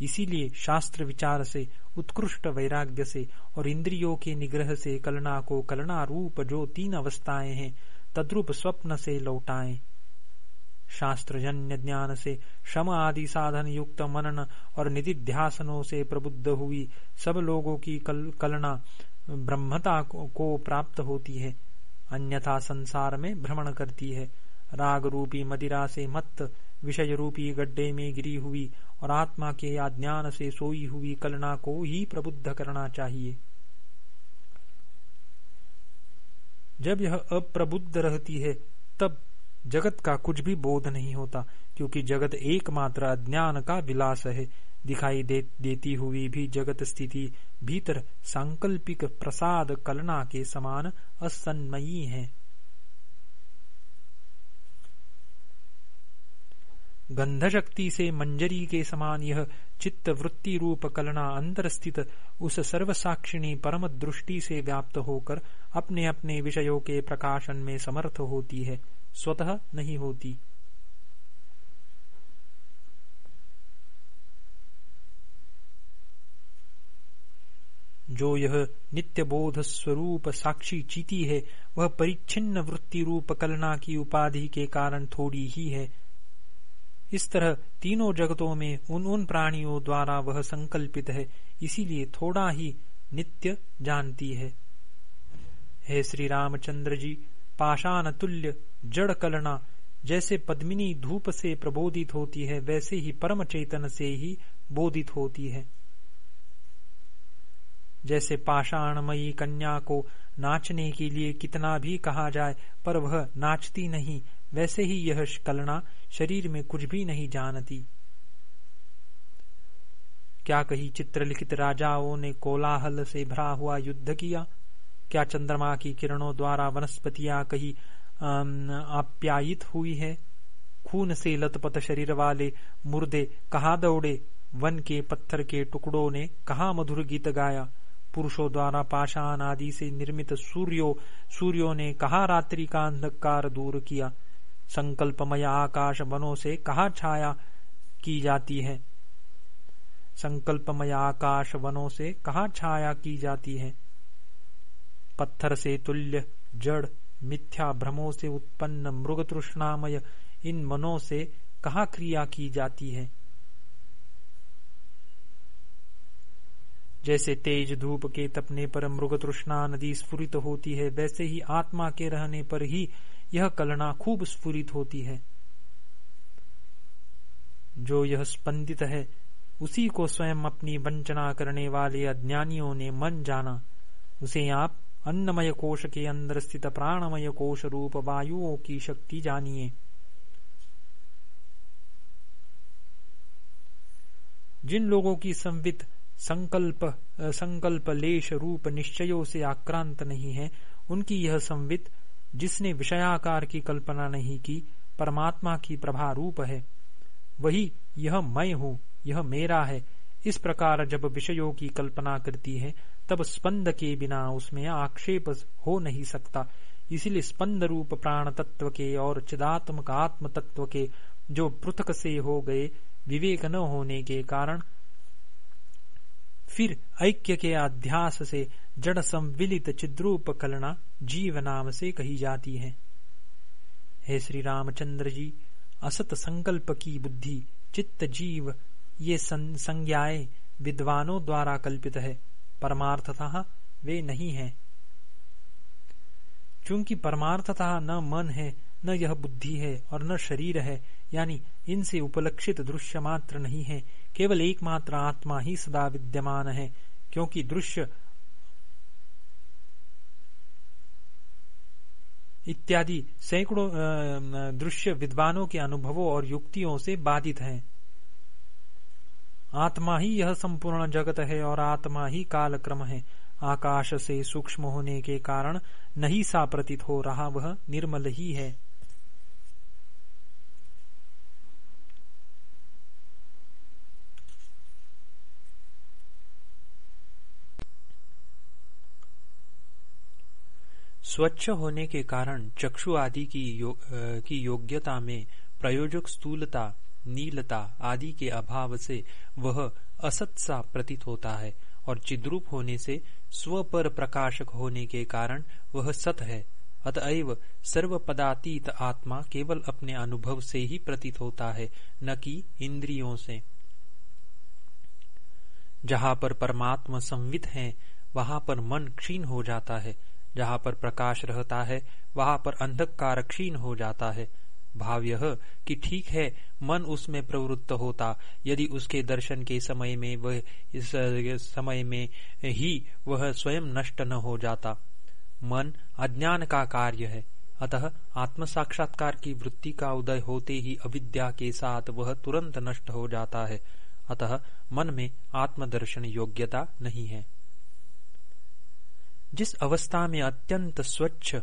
इसीलिए शास्त्र विचार से उत्कृष्ट वैराग्य से और इंद्रियों के निग्रह से कलना को कलना रूप जो तीन अवस्थाएँ हैं तद्रूप स्वप्न से लौटाएँ। शास्त्रजन्य ज्ञान से शम आदि साधन युक्त मनन और निधिध्यासनों से प्रबुद्ध हुई सब लोगों की कल, कलना ब्रह्मता को प्राप्त होती है अन्यथा संसार में भ्रमण करती है। राग रूपी मदिरा से मत विषय रूपी गड्ढे में गिरी हुई और आत्मा के अज्ञान से सोई हुई कलना को ही प्रबुद्ध करना चाहिए। जब यह अप्रबुद्ध रहती है तब जगत का कुछ भी बोध नहीं होता क्योंकि जगत एकमात्र अज्ञान का विलास है। दिखाई दे, देती हुई भी जगत स्थिति भीतर सांकल्पिक प्रसाद कलना के समान असन्मयी है। गंध शक्ति से मंजरी के समान यह चित्त वृत्ति रूप कलना अंतर स्थित उस सर्वसाक्षिणी परम दृष्टि से व्याप्त होकर अपने अपने विषयों के प्रकाशन में समर्थ होती है, स्वतः नहीं होती। जो यह नित्य बोध स्वरूप साक्षी चीती है, वह परिच्छिन्न वृत्ति रूप कलना की उपाधि के कारण थोड़ी ही है। इस तरह तीनों जगतों में उन उन प्राणियों द्वारा वह संकल्पित है, इसीलिए थोड़ा ही नित्य जानती है। हे श्री रामचंद्र जी पाषाण तुल्य जड़ कलना जैसे पद्मिनी धूप से प्रबोधित होती है, वैसे ही परम चेतन से ही बोधित होती है। जैसे पाषाणमयी कन्या को नाचने के लिए कितना भी कहा जाए, पर वह नाचती नहीं, वैसे ही यह कलना शरीर में कुछ भी नहीं जानती। क्या कही चित्रलिखित राजाओं ने कोलाहल से भरा हुआ युद्ध किया? क्या चंद्रमा की किरणों द्वारा वनस्पतियाँ कही आप्यायित हुई है? खून से लतपत शरीर वाले मुर्दे कहा दौड़े? वन के पत्थर के टुकड़ों ने कहा मधुर गीत गाया? पुरुषों द्वारा पाषाण आदि से निर्मित सूर्यो, सूर्यों ने कहा रात्रि का अंधकार दूर किया? संकल्पमय आकाश वनों से कहा छाया की जाती है? संकल्पमय आकाश वनों से कहा छाया की जाती है? पत्थर से तुल्य, जड़, मिथ्या भ्रमों से उत्पन्न मृग तृष्णामय, इन मनों से कहा क्रिया की जाती है? जैसे तेज धूप के तपने पर मृग तृष्णा नदी स्फुरित होती है, वैसे ही आत्मा के रहने पर ही यह कलना खूब स्फुरित होती है। जो यह स्पंदित है, उसी को स्वयं अपनी वंचना करने वाले अज्ञानियों ने मन जाना। उसे आप अन्नमय कोश के अंदर स्थित प्राणमय कोश रूप वायुओं की शक्ति जानिए। जिन लोगों की संवित संकल्प संकल्प लेश रूप निश्चयों से आक्रांत नहीं है, उनकी यह संवित जिसने विषयाकार की कल्पना नहीं की, परमात्मा की प्रभा रूप है। वही यह मैं हूँ, यह मेरा है। इस प्रकार जब विषयों की कल्पना करती है, तब स्पंद के बिना उसमें आक्षेप हो नहीं सकता। इसीलिए स्पंद रूप प्राण तत्व के और चिदात्मक आत्म तत्व के जो पृथक से हो गए, विवेक न होने के कारण फिर ऐक्य के अध्यास से जड़ संविलित चिद्रूप कलना जीव नाम से कही जाती है। हे श्री रामचंद्र जी, असत संकल्प की बुद्धि, चित्त जीव, ये संज्ञाएँ विद्वानों द्वारा कल्पित है। परमार्थतः वे नहीं है। चूँकि परमार्थतः न मन है, न यह बुद्धि है और न शरीर है, यानी इनसे उपलक्षित दृश्य मात्र नहीं है, केवल एकमात्र आत्मा ही सदा विद्यमान है, क्योंकि दृश्य इत्यादि सैकड़ों दृश्य विद्वानों के अनुभवों और युक्तियों से बाधित हैं। आत्मा ही यह संपूर्ण जगत है और आत्मा ही कालक्रम है। आकाश से सूक्ष्म होने के कारण नहीं सा प्रतीत हो रहा वह निर्मल ही है। स्वच्छ होने के कारण चक्षु आदि की, यो, की योग्यता में प्रयोजक स्थूलता नीलता आदि के अभाव से वह असत सा प्रतीत होता है और चिद्रूप होने से स्व पर प्रकाशक होने के कारण वह सत है। अतएव सर्व पदातीत आत्मा केवल अपने अनुभव से ही प्रतीत होता है न कि इंद्रियों से। जहाँ पर परमात्मा संवित है वहाँ पर मन क्षीण हो जाता है। जहाँ पर प्रकाश रहता है, वहाँ पर अंधकार क्षीण हो जाता है। भाव यह कि ठीक है, मन उसमें प्रवृत्त होता, यदि उसके दर्शन के समय में वह, इस समय में ही वह स्वयं नष्ट न हो जाता। मन अज्ञान का कार्य है। अतः आत्म साक्षात्कार की वृत्ति का उदय होते ही अविद्या के साथ वह तुरंत नष्ट हो जाता है। अतः मन में आत्मदर्शन योग्यता नहीं है। जिस अवस्था में अत्यंत स्वच्छ,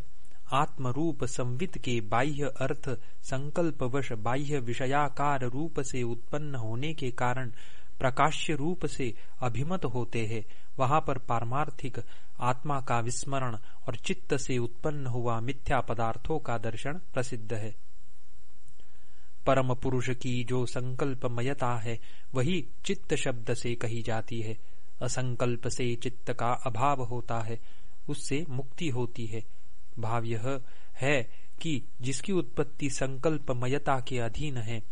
आत्मरूप संवित के बाह्य अर्थ संकल्पवश बाह्य विषयाकार रूप से उत्पन्न होने के कारण प्रकाश्य रूप से अभिमत होते हैं, वहाँ पर पारमार्थिक आत्मा का विस्मरण और चित्त से उत्पन्न हुआ मिथ्या पदार्थों का दर्शन प्रसिद्ध है। परम पुरुष की जो संकल्पमयता है, वही चित्त शब्द से कही जाती है। असंकल्प से चित्त का अभाव होता है। उससे मुक्ति होती है। भाव यह है कि जिसकी उत्पत्ति संकल्प मयता के अधीन है,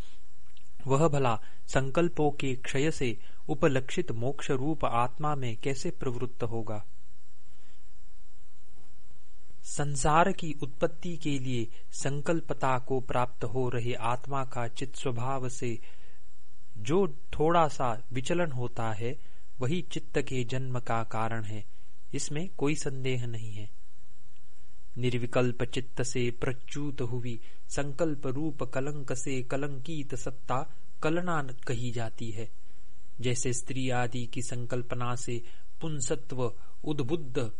वह भला संकल्पों के क्षय से उपलक्षित मोक्ष रूप आत्मा में कैसे प्रवृत्त होगा? संसार की उत्पत्ति के लिए संकल्पता को प्राप्त हो रहे आत्मा का चित स्वभाव से जो थोड़ा सा विचलन होता है, वही चित्त के जन्म का कारण है। इसमें कोई संदेह नहीं है। निर्विकल्प चित्त से प्रच्युत हुई संकल्प रूप कलंक से कलंकित सत्ता कलना कही जाती है। जैसे स्त्री आदि की संकल्पना से पुंसत्व उद्बुद्ध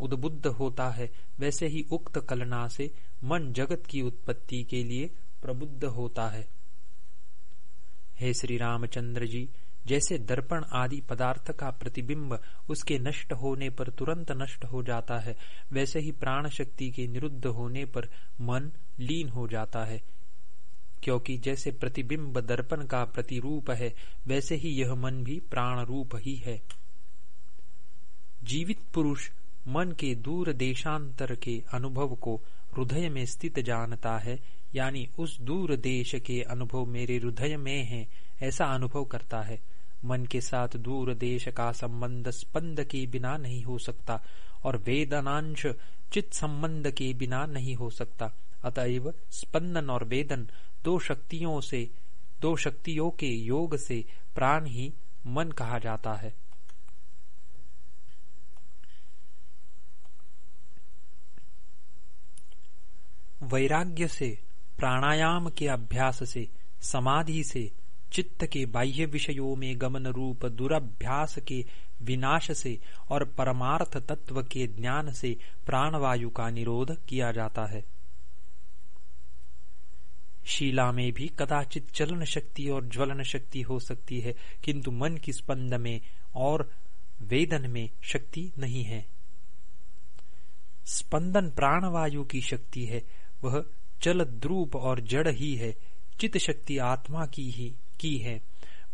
उद्बुद्ध होता है, वैसे ही उक्त कलना से मन जगत की उत्पत्ति के लिए प्रबुद्ध होता है। हे श्री रामचंद्र जी जैसे दर्पण आदि पदार्थ का प्रतिबिंब उसके नष्ट होने पर तुरंत नष्ट हो जाता है, वैसे ही प्राण शक्ति के निरुद्ध होने पर मन लीन हो जाता है। क्योंकि जैसे प्रतिबिंब दर्पण का प्रतिरूप है, वैसे ही यह मन भी प्राण रूप ही है। जीवित पुरुष मन के दूर देशांतर के अनुभव को हृदय में स्थित जानता है, यानी उस दूर देश के अनुभव मेरे हृदय में है, ऐसा अनुभव करता है। मन के साथ दूर देश का संबंध स्पंद के बिना नहीं हो सकता और वेदनांश चित संबंध के बिना नहीं हो सकता। अतएव स्पंदन और वेदन दो शक्तियों से, दो शक्तियों के योग से प्राण ही मन कहा जाता है। वैराग्य से, प्राणायाम के अभ्यास से, समाधि से चित्त के बाह्य विषयों में गमन रूप दुराभ्यास के विनाश से और परमार्थ तत्व के ज्ञान से प्राणवायु का निरोध किया जाता है। शीला में भी कदाचित चलन शक्ति और ज्वलन शक्ति हो सकती है, किंतु मन की स्पंद में और वेदन में शक्ति नहीं है। स्पंदन प्राणवायु की शक्ति है, वह चल द्रूप और जड़ ही है चित शक्ति आत्मा की ही। की है।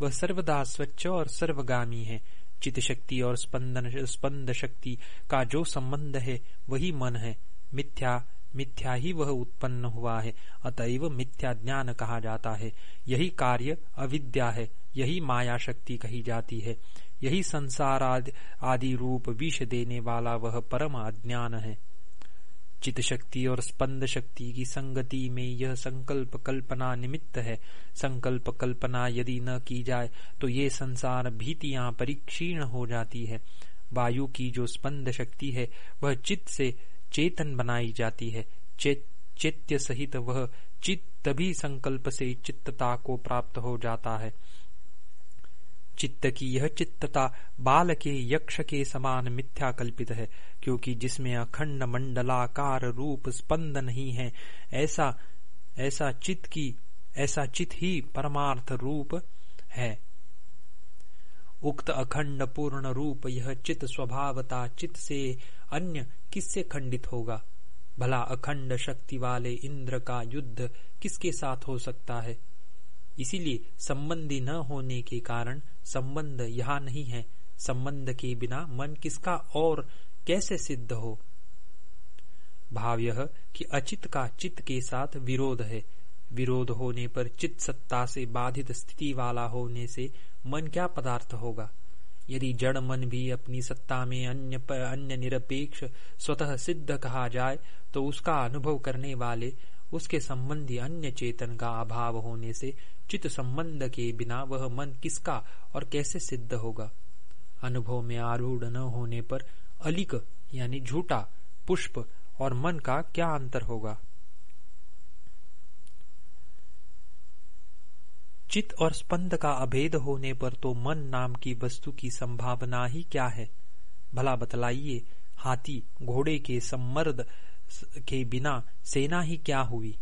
वह सर्वदा स्वच्छ और सर्वगामी है। चित शक्ति और स्पंदन स्पंद शक्ति का जो संबंध है, वही मन है। मिथ्या मिथ्या ही वह उत्पन्न हुआ है। अतएव मिथ्या ज्ञान कहा जाता है। यही कार्य अविद्या है। यही माया शक्ति कही जाती है। यही संसार आदि रूप विष देने वाला वह परम अज्ञान है। चित शक्ति और स्पंद शक्ति की संगति में यह संकल्प कल्पना निमित्त है। संकल्प कल्पना यदि न की जाए तो ये संसार भीतियाँ परिक्षीण हो जाती है। वायु की जो स्पंद शक्ति है, वह चित्त से चेतन बनाई जाती है। चैत्य सहित वह चित्त तभी संकल्प से चित्तता को प्राप्त हो जाता है। चित्त की यह चित्तता बाल के यक्ष के समान मिथ्या कल्पित है, क्योंकि जिसमें अखंड मंडलाकार रूप स्पंद नहीं है, ऐसा ऐसा चित्त की, ऐसा चित ही परमार्थ रूप है। उक्त अखंड पूर्ण रूप यह चित स्वभावता चित से अन्य किससे खंडित होगा? भला अखंड शक्ति वाले इंद्र का युद्ध किसके साथ हो सकता है? इसीलिए संबंधी न होने के कारण संबंध यहाँ नहीं है। संबंध के बिना मन किसका और कैसे सिद्ध हो? भाव यह कि अचित का चित्त के साथ विरोध है। विरोध होने पर चित्त सत्ता से बाधित स्थिति वाला होने से मन क्या पदार्थ होगा? यदि जड़ मन भी अपनी सत्ता में अन्य अन्य निरपेक्ष, स्वतः सिद्ध कहा जाए तो उसका अनुभव करने वाले उसके संबंधी अन्य चेतन का अभाव होने से चित संबंध के बिना वह मन किसका और कैसे सिद्ध होगा? अनुभव में आरूढ़ न होने पर अलिक, यानी झूठा, पुष्प और मन का क्या अंतर होगा? चित और स्पंद का अभेद होने पर तो मन नाम की वस्तु की संभावना ही क्या है? भला बतलाइए, हाथी, घोड़े के सम्मर्द के बिना सेना ही क्या हुई?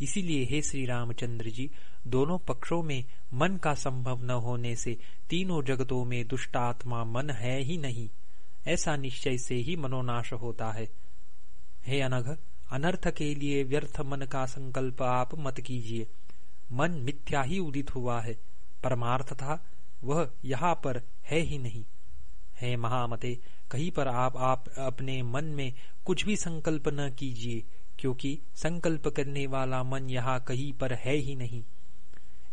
इसीलिए हे श्री रामचंद्र जी, दोनों पक्षों में मन का संभव न होने से तीनों जगतों में दुष्टात्मा मन है ही नहीं। ऐसा निश्चय से ही मनोनाश होता है। हे अनघ, अनर्थ के लिए व्यर्थ मन का संकल्प आप मत कीजिए। मन मिथ्या ही उदित हुआ है। परमार्थ था वह यहाँ पर है ही नहीं। है महामते कहीं पर आप आप अपने मन में कुछ भी संकल्प न कीजिए, क्योंकि संकल्प करने वाला मन यहाँ कहीं पर है ही नहीं।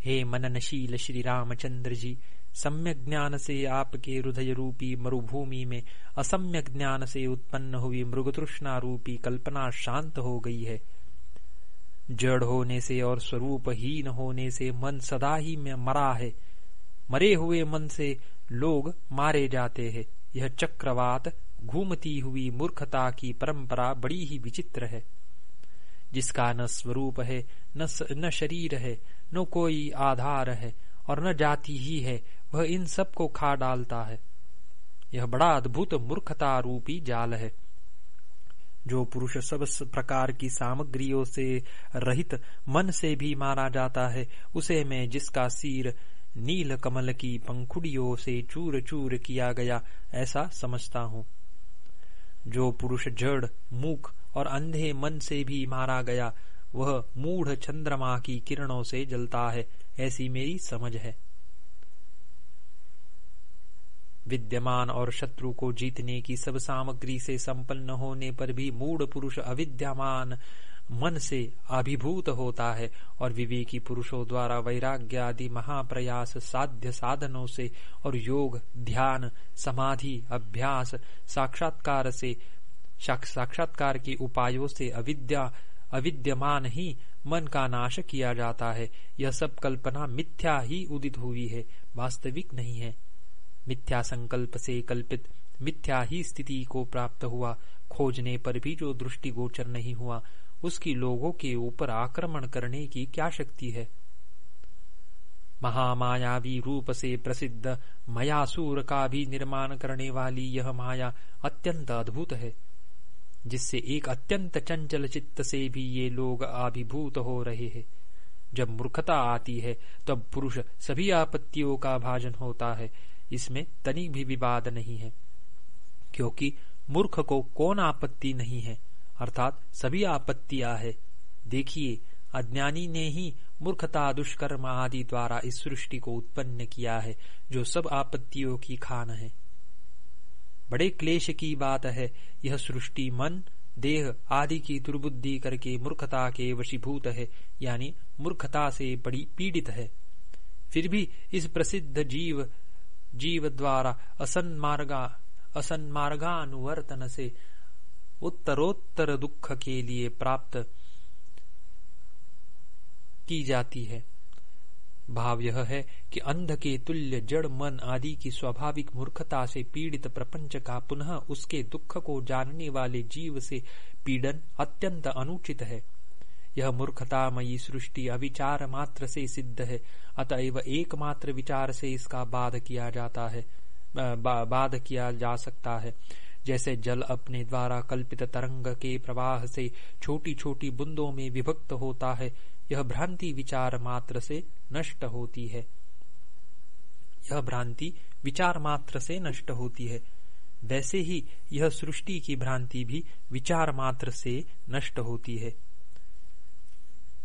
हे मननशील श्री रामचंद्र जी, सम्यक ज्ञान से आपके हृदय रूपी मरुभूमि में असम्यक ज्ञान से उत्पन्न हुई मृगतृष्णा रूपी कल्पना शांत हो गई है। जड़ होने से और स्वरूप हीन होने से मन सदा ही में, मरा है। मरे हुए मन से लोग मारे जाते हैं। यह चक्रवात घूमती हुई मूर्खता की परंपरा बड़ी ही विचित्र है। जिसका न स्वरूप है न, स, न शरीर है न कोई आधार है और न जाति ही है वह इन सबको खा डालता है। यह बड़ा अद्भुत मूर्खता रूपी जाल है। जो पुरुष सब प्रकार की सामग्रियों से रहित मन से भी मारा जाता है उसे मैं जिसका सिर नील कमल की पंखुड़ियों से चूर चूर किया गया, ऐसा समझता हूँ। जो पुरुष जड़, मुख और अंधे मन से भी मारा गया, वह मूढ़ चंद्रमा की किरणों से जलता है, ऐसी मेरी समझ है। विद्यमान और शत्रु को जीतने की सब सामग्री से संपन्न होने पर भी मूढ़ पुरुष अविद्यमान मन से अभिभूत होता है और विवेकी पुरुषों द्वारा वैराग्य आदि महाप्रयास साध्य साधनों से और योग, ध्यान, समाधि, अभ्यास, साक्षात्कार से साक्षात्कार के उपायों से अविद्या अविद्यमान ही मन का नाश किया जाता है। यह सब कल्पना मिथ्या ही उदित हुई है, वास्तविक नहीं है। मिथ्या संकल्प से कल्पित मिथ्या ही स्थिति को प्राप्त हुआ। खोजने पर भी जो दृष्टि गोचर नहीं हुआ उसकी लोगों के ऊपर आक्रमण करने की क्या शक्ति है? महामायावी रूप से प्रसिद्ध, मयासूर का भी निर्माण करने वाली यह माया अत्यंत अद्भुत है, जिससे एक अत्यंत चंचल चित्त से भी ये लोग अभिभूत हो रहे हैं। जब मूर्खता आती है, तब पुरुष सभी आपत्तियों का भाजन होता है। इसमें तनिक भी विवाद नहीं है, क्योंकि मूर्ख को कौन आपत्ति नहीं है। अर्थात सभी आपत्तियाँ है। देखिए, अज्ञानी ने ही मूर्खता, दुष्कर्म आदि द्वारा इस सृष्टि को उत्पन्न किया है, जो सब आपत्तियों की खान है। बड़े क्लेश की बात है, यह सृष्टि मन, देह आदि की दुर्बुद्धि करके मूर्खता के वशीभूत है, यानी मूर्खता से बड़ी पीड़ित है। फिर भी इस प्रसिद्ध जीव जीव द्वारा असन्मार्गा, असन्मार्गानुवर्तन से उत्तरोत्तर दुख के लिए प्राप्त की जाती है। भाव यह है कि अंध के तुल्य, जड़, मन आदि की स्वाभाविक मूर्खता से पीड़ित प्रपंच का पुनः उसके दुख को जानने वाले जीव से पीड़न अत्यंत अनुचित है। यह मूर्खतामयी सृष्टि अविचार मात्र से सिद्ध है, अतएव एकमात्र विचार से इसका बाध किया जाता है बाध किया जा सकता है। जैसे जल अपने द्वारा कल्पित तरंग के प्रवाह से छोटी छोटी बूंदों में विभक्त होता है, यह भ्रांति विचार मात्र से नष्ट होती है। यह भ्रांति विचार मात्र से नष्ट होती है। वैसे ही यह सृष्टि की भ्रांति भी विचार मात्र से नष्ट होती है।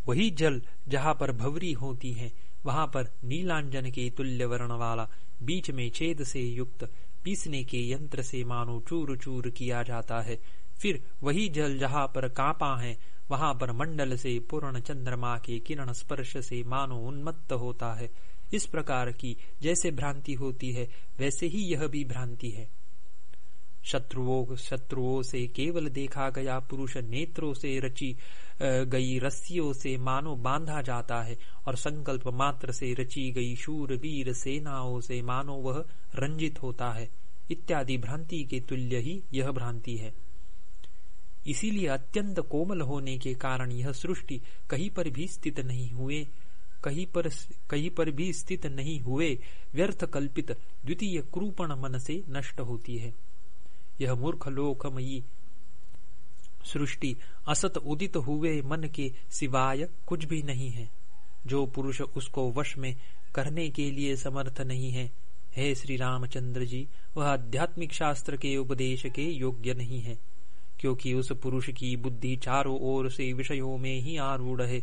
वही जल जहाँ पर भवरी होती है, वहाँ पर नीलांजन के तुल्य वर्ण वाला बीच में छेद से युक्त पीसने के यंत्र से मानो चूर चूर किया जाता है। फिर वही जल जहाँ पर कापा है, वहाँ पर मंडल से पूर्ण चंद्रमा के किरण स्पर्श से मानो उन्मत्त होता है। इस प्रकार की जैसे भ्रांति होती है, वैसे ही यह भी भ्रांति है। शत्रुओं शत्रुओं से केवल देखा गया, पुरुष नेत्रों से रची गई, रस्सियों से मानो बांधा जाता है, और संकल्प मात्र से रची गई शूर वीर सेनाओं से मानो वह रंजित होता है। इत्यादि भ्रांति के तुल्य ही यह भ्रांति है। इसीलिए अत्यंत कोमल होने के कारण यह सृष्टि कहीं पर भी स्थित नहीं हुए, कहीं पर कहीं पर भी स्थित नहीं हुए, व्यर्थ कल्पित द्वितीय क्रूपण मन से नष्ट होती है। यह मूर्ख लोकमयी। सृष्टि, असत उदित हुए मन के सिवाय कुछ भी नहीं है। जो पुरुष उसको वश में करने के लिए समर्थ नहीं है। हे श्री रामचंद्र जी, वह आध्यात्मिक शास्त्र के उपदेश के योग्य नहीं है। क्योंकि उस पुरुष की बुद्धि चारों ओर से विषयों में ही आरूढ़ है।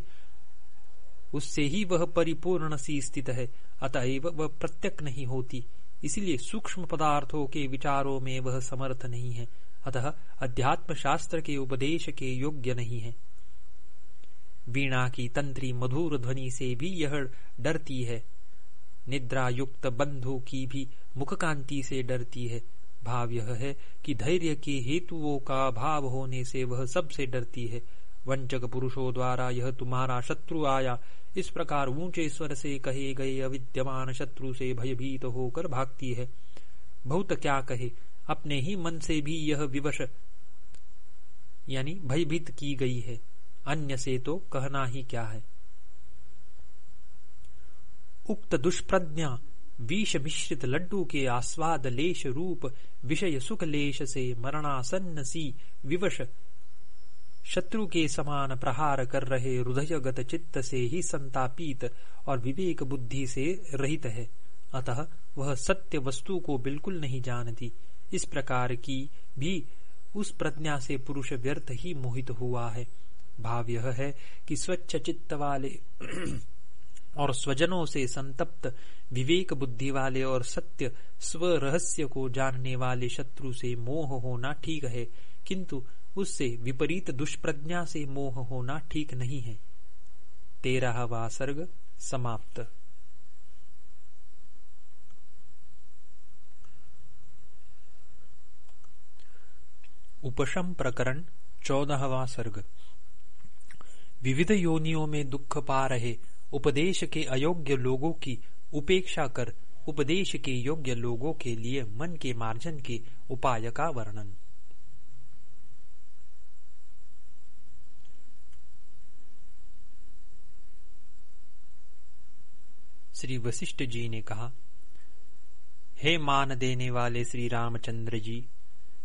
उससे ही वह परिपूर्ण सी स्थित है, अतएव वह प्रत्यक नहीं होती। इसलिए सूक्ष्म पदार्थों के विचारों में वह समर्थ नहीं है। अतः अध्यात्म शास्त्र के उपदेश के योग्य नहीं है। वीणा की तंत्री मधुर ध्वनि से भी यह डरती है। निद्रा युक्त बंधु की भी मुख कांति से डरती है। भाव यह है कि धैर्य के हेतुओं का भाव होने से वह सबसे डरती है। वंचक पुरुषों द्वारा यह तुम्हारा शत्रु आया इस प्रकार ऊँचे स्वर से कहे गए अविद्यमान शत्रु से भयभीत होकर भागती है। बहुत क्या कहे? अपने ही मन से भी यह विवश, यानी भयभीत की गई है। अन्य से तो कहना ही क्या है? उक्त दुष्प्रज्ञा विष मिश्रित लड्डू के आस्वाद लेश रूप, विषय सुख लेश से मरणासन्न सी विवश। शत्रु के समान प्रहार कर रहे हृदयगत चित्त से ही संतापित और विवेक बुद्धि से रहित है। अतः वह सत्य वस्तु को बिल्कुल नहीं जानती। इस प्रकार की भी उस प्रज्ञा से पुरुष व्यर्थ ही मोहित हुआ है। भाव यह है कि स्वच्छ चित्त वाले और स्वजनों से संतप्त विवेक बुद्धि वाले और सत्य स्व रहस्य को जानने वाले शत्रु से मोह होना ठीक है। किंतु उससे विपरीत दुष्प्रज्ञा से मोह होना ठीक नहीं है। तेरहवा सर्ग समाप्त। उपशम प्रकरण चौदहवा सर्ग। विविध योनियों में दुख पा रहे उपदेश के अयोग्य लोगों की उपेक्षा कर उपदेश के योग्य लोगों के लिए मन के मार्जन के उपाय का वर्णन। श्री वशिष्ठ जी ने कहा, हे मान देने वाले श्री रामचंद्र जी,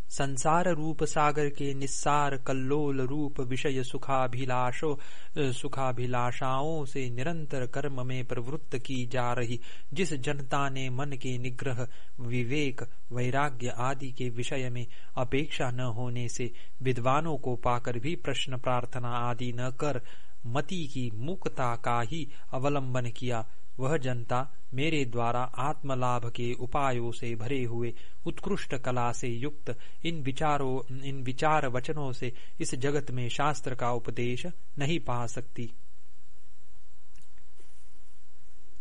संसार रूप सागर के निस्सार कल्लोल रूप विषय सुखाभिलाषो सुखाभिलाषाओं से निरंतर कर्म में प्रवृत्त की जा रही, जिस जनता ने मन के निग्रह, विवेक, वैराग्य आदि के विषय में अपेक्षा न होने से विद्वानों को पाकर भी प्रश्न प्रार्थना आदि न कर, मति की मुक्ता का ही अवलंबन किया वह जनता मेरे द्वारा आत्मलाभ के उपायों से भरे हुए उत्कृष्ट कला से युक्त इन विचारों, इन विचार वचनों से इस जगत में शास्त्र का उपदेश नहीं पा सकती।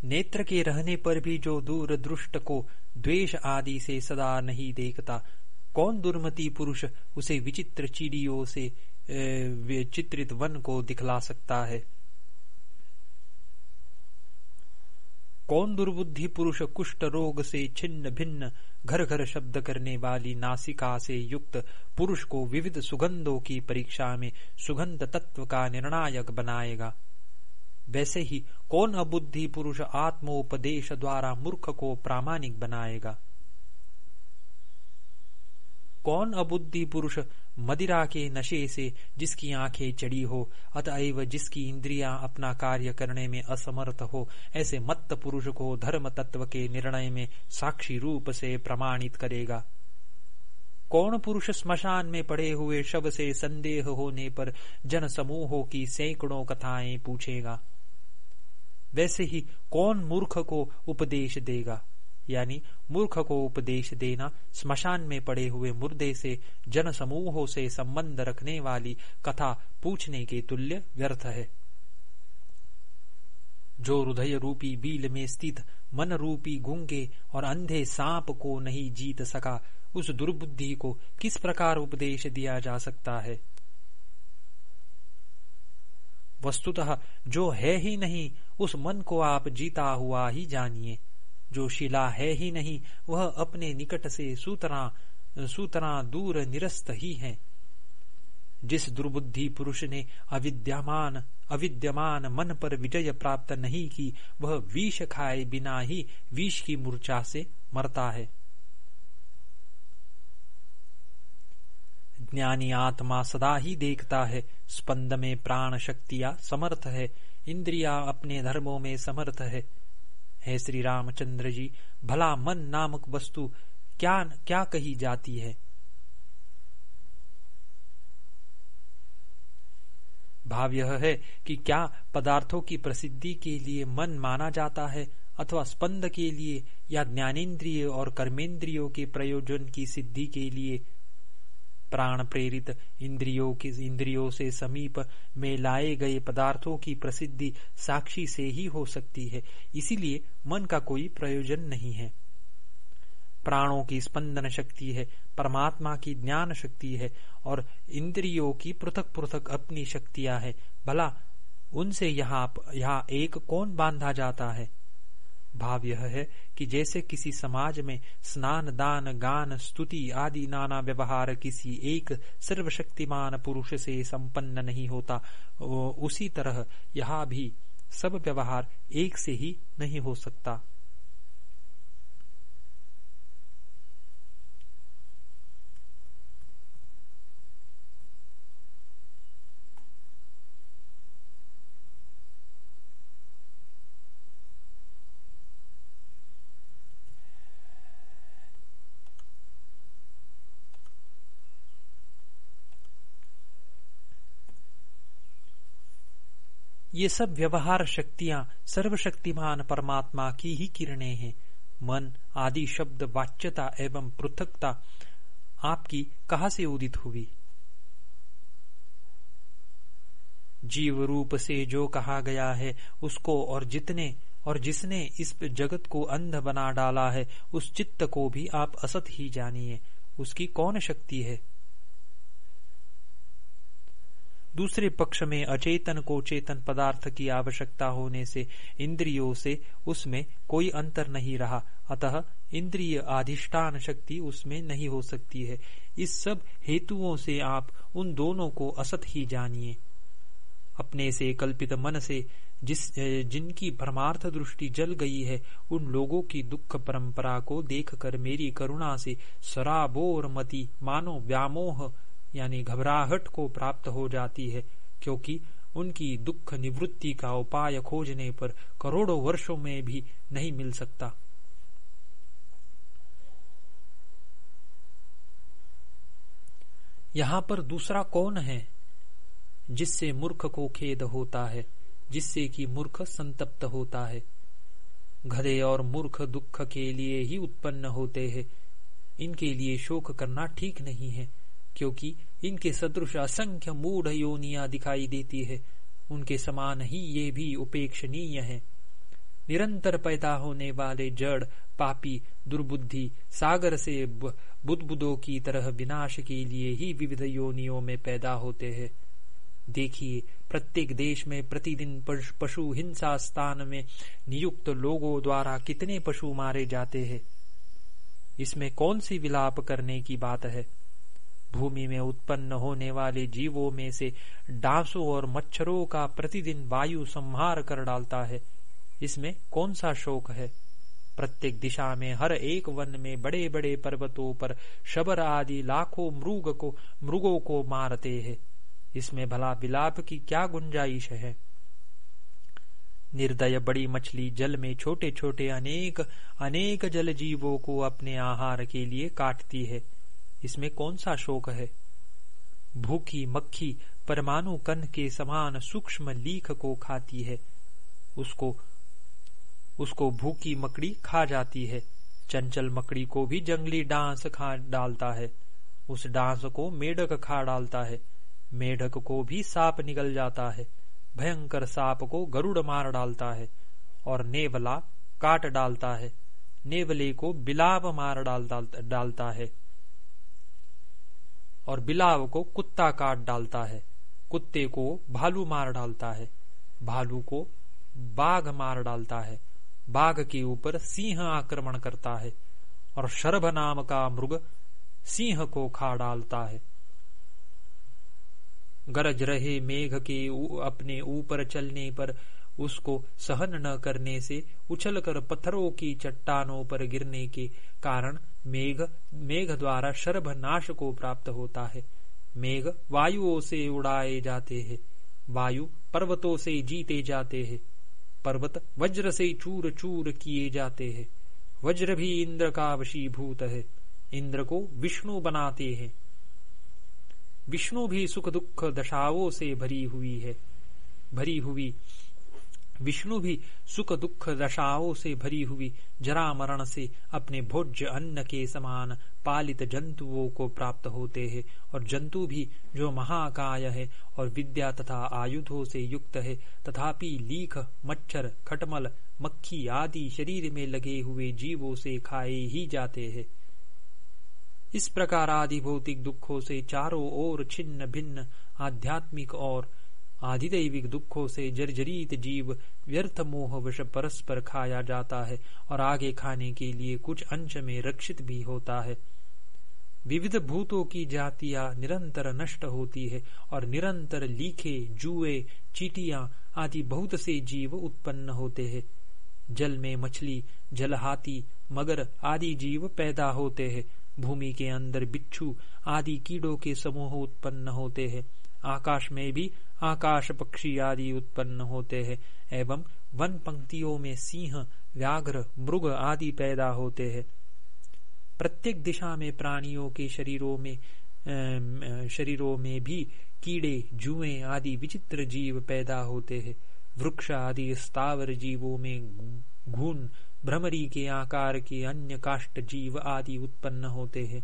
नेत्र के रहने पर भी जो दूर दृष्ट को द्वेष आदि से सदा नहीं देखता, कौन दुर्मति पुरुष उसे विचित्र चिड़ियों से चित्रित वन को दिखला सकता है? कौन दुर्बुद्धि पुरुष कुष्ठ रोग से छिन्न भिन्न घर घर शब्द करने वाली नासिका से युक्त पुरुष को विविध सुगंधों की परीक्षा में सुगंध तत्व का निर्णायक बनाएगा। वैसे ही कौन अबुद्धि पुरुष आत्मोपदेश द्वारा मूर्ख को प्रामाणिक बनाएगा? कौन अबुद्धि पुरुष मदिरा के नशे से जिसकी आँखें चढ़ी हो, अतएव जिसकी इंद्रियाँ अपना कार्य करने में असमर्थ हो, ऐसे मत्त पुरुष को धर्म तत्व के निर्णय में साक्षी रूप से प्रमाणित करेगा। कौन पुरुष स्मशान में पड़े हुए शव से संदेह होने पर जन समूहों की सैकड़ों कथाएँ पूछेगा। वैसे ही कौन मूर्ख को उपदेश देगा? यानी मूर्ख को उपदेश देना, स्मशान में पड़े हुए मुर्दे से जन समूहों से संबंध रखने वाली कथा पूछने के तुल्य व्यर्थ है। जो हृदय रूपी बील में स्थित मन रूपी गुंगे और अंधे सांप को नहीं जीत सका, उस दुर्बुद्धि को किस प्रकार उपदेश दिया जा सकता है? वस्तुतः जो है ही नहीं, उस मन को आप जीता हुआ ही जानिए। जो शिला है ही नहीं, वह अपने निकट से सूतरा सूतरा दूर निरस्त ही है। जिस दुर्बुद्धि पुरुष ने अविद्यमान अविद्यमान मन पर विजय प्राप्त नहीं की, वह विष खाए बिना ही विष की मूर्छा से मरता है। ज्ञानी आत्मा सदा ही देखता है, स्पंद में प्राण शक्तियाँ समर्थ है, इंद्रिया अपने धर्मों में समर्थ है। हे श्री रामचंद्र जी, भला मन नामक वस्तु क्या क्या कही जाती है? भाव यह है कि क्या पदार्थों की प्रसिद्धि के लिए मन माना जाता है, अथवा स्पंद के लिए, या ज्ञानेन्द्रिय और कर्मेंद्रियों के प्रयोजन की सिद्धि के लिए प्राण प्रेरित इंद्रियों की, इंद्रियों से समीप में लाए गए पदार्थों की प्रसिद्धि साक्षी से ही हो सकती है। इसीलिए मन का कोई प्रयोजन नहीं है। प्राणों की स्पंदन शक्ति है, परमात्मा की ज्ञान शक्ति है, और इंद्रियों की पृथक पृथक अपनी शक्तियाँ है। भला उनसे यहाँ यहाँ एक कौन बांधा जाता है? भाव यह है कि जैसे किसी समाज में स्नान, दान, गान, स्तुति आदि नाना व्यवहार किसी एक सर्वशक्तिमान पुरुष से संपन्न नहीं होता उसी तरह यहाँ भी सब व्यवहार एक से ही नहीं हो सकता। ये सब व्यवहार शक्तियाँ सर्वशक्तिमान परमात्मा की ही किरणें हैं। मन, आदि शब्द, वाच्यता एवं पृथकता आपकी कहा से उदित हुई? जीव रूप से जो कहा गया है, उसको और जितने और जिसने इस जगत को अंध बना डाला है, उस चित्त को भी आप असत ही जानिए। उसकी कौन शक्ति है? दूसरे पक्ष में अचेतन को चेतन पदार्थ की आवश्यकता होने से इंद्रियों से उसमें कोई अंतर नहीं रहा। अतः इंद्रिय अधिष्ठान शक्ति उसमें नहीं हो सकती है। इस सब हेतुओं से आप उन दोनों को असत ही जानिए। अपने से कल्पित मन से जिस जिनकी परमार्थ दृष्टि जल गई है, उन लोगों की दुख परंपरा को देखकर मेरी करुणा से सराबोर मती मानो व्यामोह यानी घबराहट को प्राप्त हो जाती है, क्योंकि उनकी दुख निवृत्ति का उपाय खोजने पर करोड़ों वर्षों में भी नहीं मिल सकता। यहाँ पर दूसरा कौन है जिससे मूर्ख को खेद होता है, जिससे कि मूर्ख संतप्त होता है? गधे और मूर्ख दुख के लिए ही उत्पन्न होते हैं। इनके लिए शोक करना ठीक नहीं है। क्योंकि इनके सदृश असंख्य मूढ़ योनिया दिखाई देती है। उनके समान ही ये भी उपेक्षणीय है। निरंतर पैदा होने वाले जड़, पापी, दुर्बुद्धि, सागर से बुदबुदों की तरह विनाश के लिए ही विविध योनियों में पैदा होते हैं। देखिए, प्रत्येक देश में प्रतिदिन पशु हिंसा स्थान में नियुक्त लोगों द्वारा कितने पशु मारे जाते हैं। इसमें कौन सी विलाप करने की बात है? भूमि में उत्पन्न होने वाले जीवों में से डांसों और मच्छरों का प्रतिदिन वायु संहार कर डालता है। इसमें कौन सा शोक है? प्रत्येक दिशा में, हर एक वन में बड़े बड़े पर्वतों पर शबर आदि लाखों मृग को, मृगों को मारते हैं। इसमें भला विलाप की क्या गुंजाइश है? निर्दय बड़ी मछली जल में छोटे छोटे अनेक अनेक जल जीवों को अपने आहार के लिए काटती है। इसमें कौन सा शोक है? भूखी मक्खी परमाणु कन के समान सूक्ष्म लीख को खाती है। उसको उसको भूखी मकड़ी खा जाती है। चंचल मकड़ी को भी जंगली डांस खा डालता है। उस डांस को मेढक खा डालता है। मेढक को भी सांप निकल जाता है। भयंकर सांप को गरुड़ मार डालता है और नेवला काट डालता है। नेवले को बिलाव मार डाल, डालता है। और बिलाव को कुत्ता काट डालता है। कुत्ते को भालू मार डालता है। भालू को बाघ मार डालता है। बाघ के ऊपर सिंह आक्रमण करता है और शर्भ नाम का मृग सिंह को खा डालता है। गरज रहे मेघ के अपने ऊपर चलने पर उसको सहन न करने से उछलकर पत्थरों की चट्टानों पर गिरने के कारण मेघ मेघ द्वारा शर्भ नाश को प्राप्त होता है। मेघ वायुओं से उड़ाए जाते हैं। वायु पर्वतों से जीते जाते हैं। पर्वत वज्र से चूर चूर किए जाते हैं। वज्र भी इंद्र का वशीभूत है। इंद्र को विष्णु बनाते हैं। विष्णु भी सुख दुख दशाओं से भरी हुई है। भरी हुई विष्णु भी सुख दुख दशाओं से भरी हुई जरा मरण से अपने भोज्य अन्न के समान पालित जंतुओं को प्राप्त होते हैं और जंतु भी जो महाकाय है और विद्या तथा आयुधों से युक्त है, तथापि लीख, मच्छर, खटमल, मक्खी आदि शरीर में लगे हुए जीवों से खाए ही जाते हैं। इस प्रकार आदि भौतिक दुखों से चारों ओर छिन्न भिन्न आध्यात्मिक और आधिदैविक दुखों से जर्जरित जीव व्यर्थ मोह वश परस्पर खाया जाता है और आगे खाने के लिए कुछ अंश में रक्षित भी होता है। विविध भूतों की जातिया निरंतर नष्ट होती है और निरंतर लीखे, जुए, चीटिया आदि बहुत से जीव उत्पन्न होते हैं। जल में मछली, जलहाती, मगर आदि जीव पैदा होते हैं। भूमि के अंदर बिच्छू आदि कीड़ों के समूह उत्पन्न होते हैं। आकाश में भी आकाश पक्षी आदि उत्पन्न होते हैं, एवं वन पंक्तियों में सिंह, व्याघ्र, मृग आदि पैदा होते हैं। प्रत्येक दिशा में प्राणियों के शरीरों में शरीरों में भी कीड़े, जुए आदि विचित्र जीव पैदा होते हैं। वृक्ष आदि स्थावर जीवों में घून, भ्रमरी के आकार के अन्य काष्ट जीव आदि उत्पन्न होते हैं।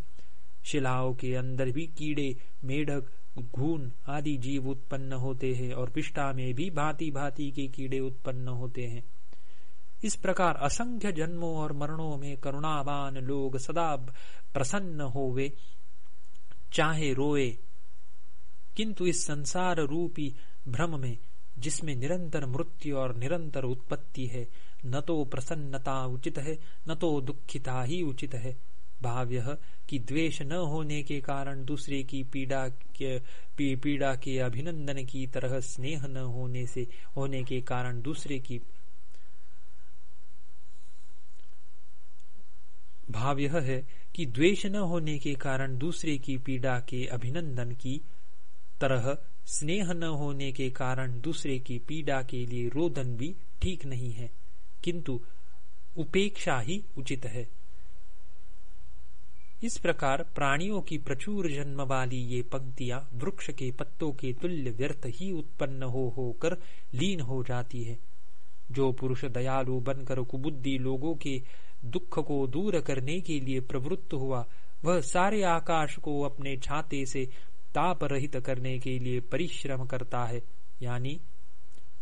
शिलाओं के अंदर भी कीड़े, मेढक घून आदि जीव उत्पन्न होते हैं और पिष्टा में भी भांति भांति के कीड़े उत्पन्न होते हैं। इस प्रकार असंख्य जन्मों और मरणों में करुणावान लोग सदा प्रसन्न होवे, चाहे रोए। किंतु इस संसार रूपी भ्रम में, जिसमें निरंतर मृत्यु और निरंतर उत्पत्ति है, न तो प्रसन्नता उचित है, न तो दुखिता ही उचित है। भाव यह कि द्वेष न होने के कारण दूसरे की पीड़ा के पी, पीड़ा के अभिनंदन की तरह स्नेह न होने से होने के कारण दूसरे की भाव यह है कि द्वेष न होने के कारण दूसरे की पीड़ा के अभिनंदन की तरह स्नेह न होने के कारण दूसरे की पीड़ा के लिए रोदन भी ठीक नहीं है किंतु उपेक्षा ही उचित है। इस प्रकार प्राणियों की प्रचुर जन्म वाली ये पंक्तियाँ वृक्ष के पत्तों के तुल्य व्यर्थ ही उत्पन्न हो होकर लीन हो जाती है। जो पुरुष दयालु बनकर कुबुद्धि लोगों के दुख को दूर करने के लिए प्रवृत्त हुआ, वह सारे आकाश को अपने छाते से ताप रहित करने के लिए परिश्रम करता है। यानी,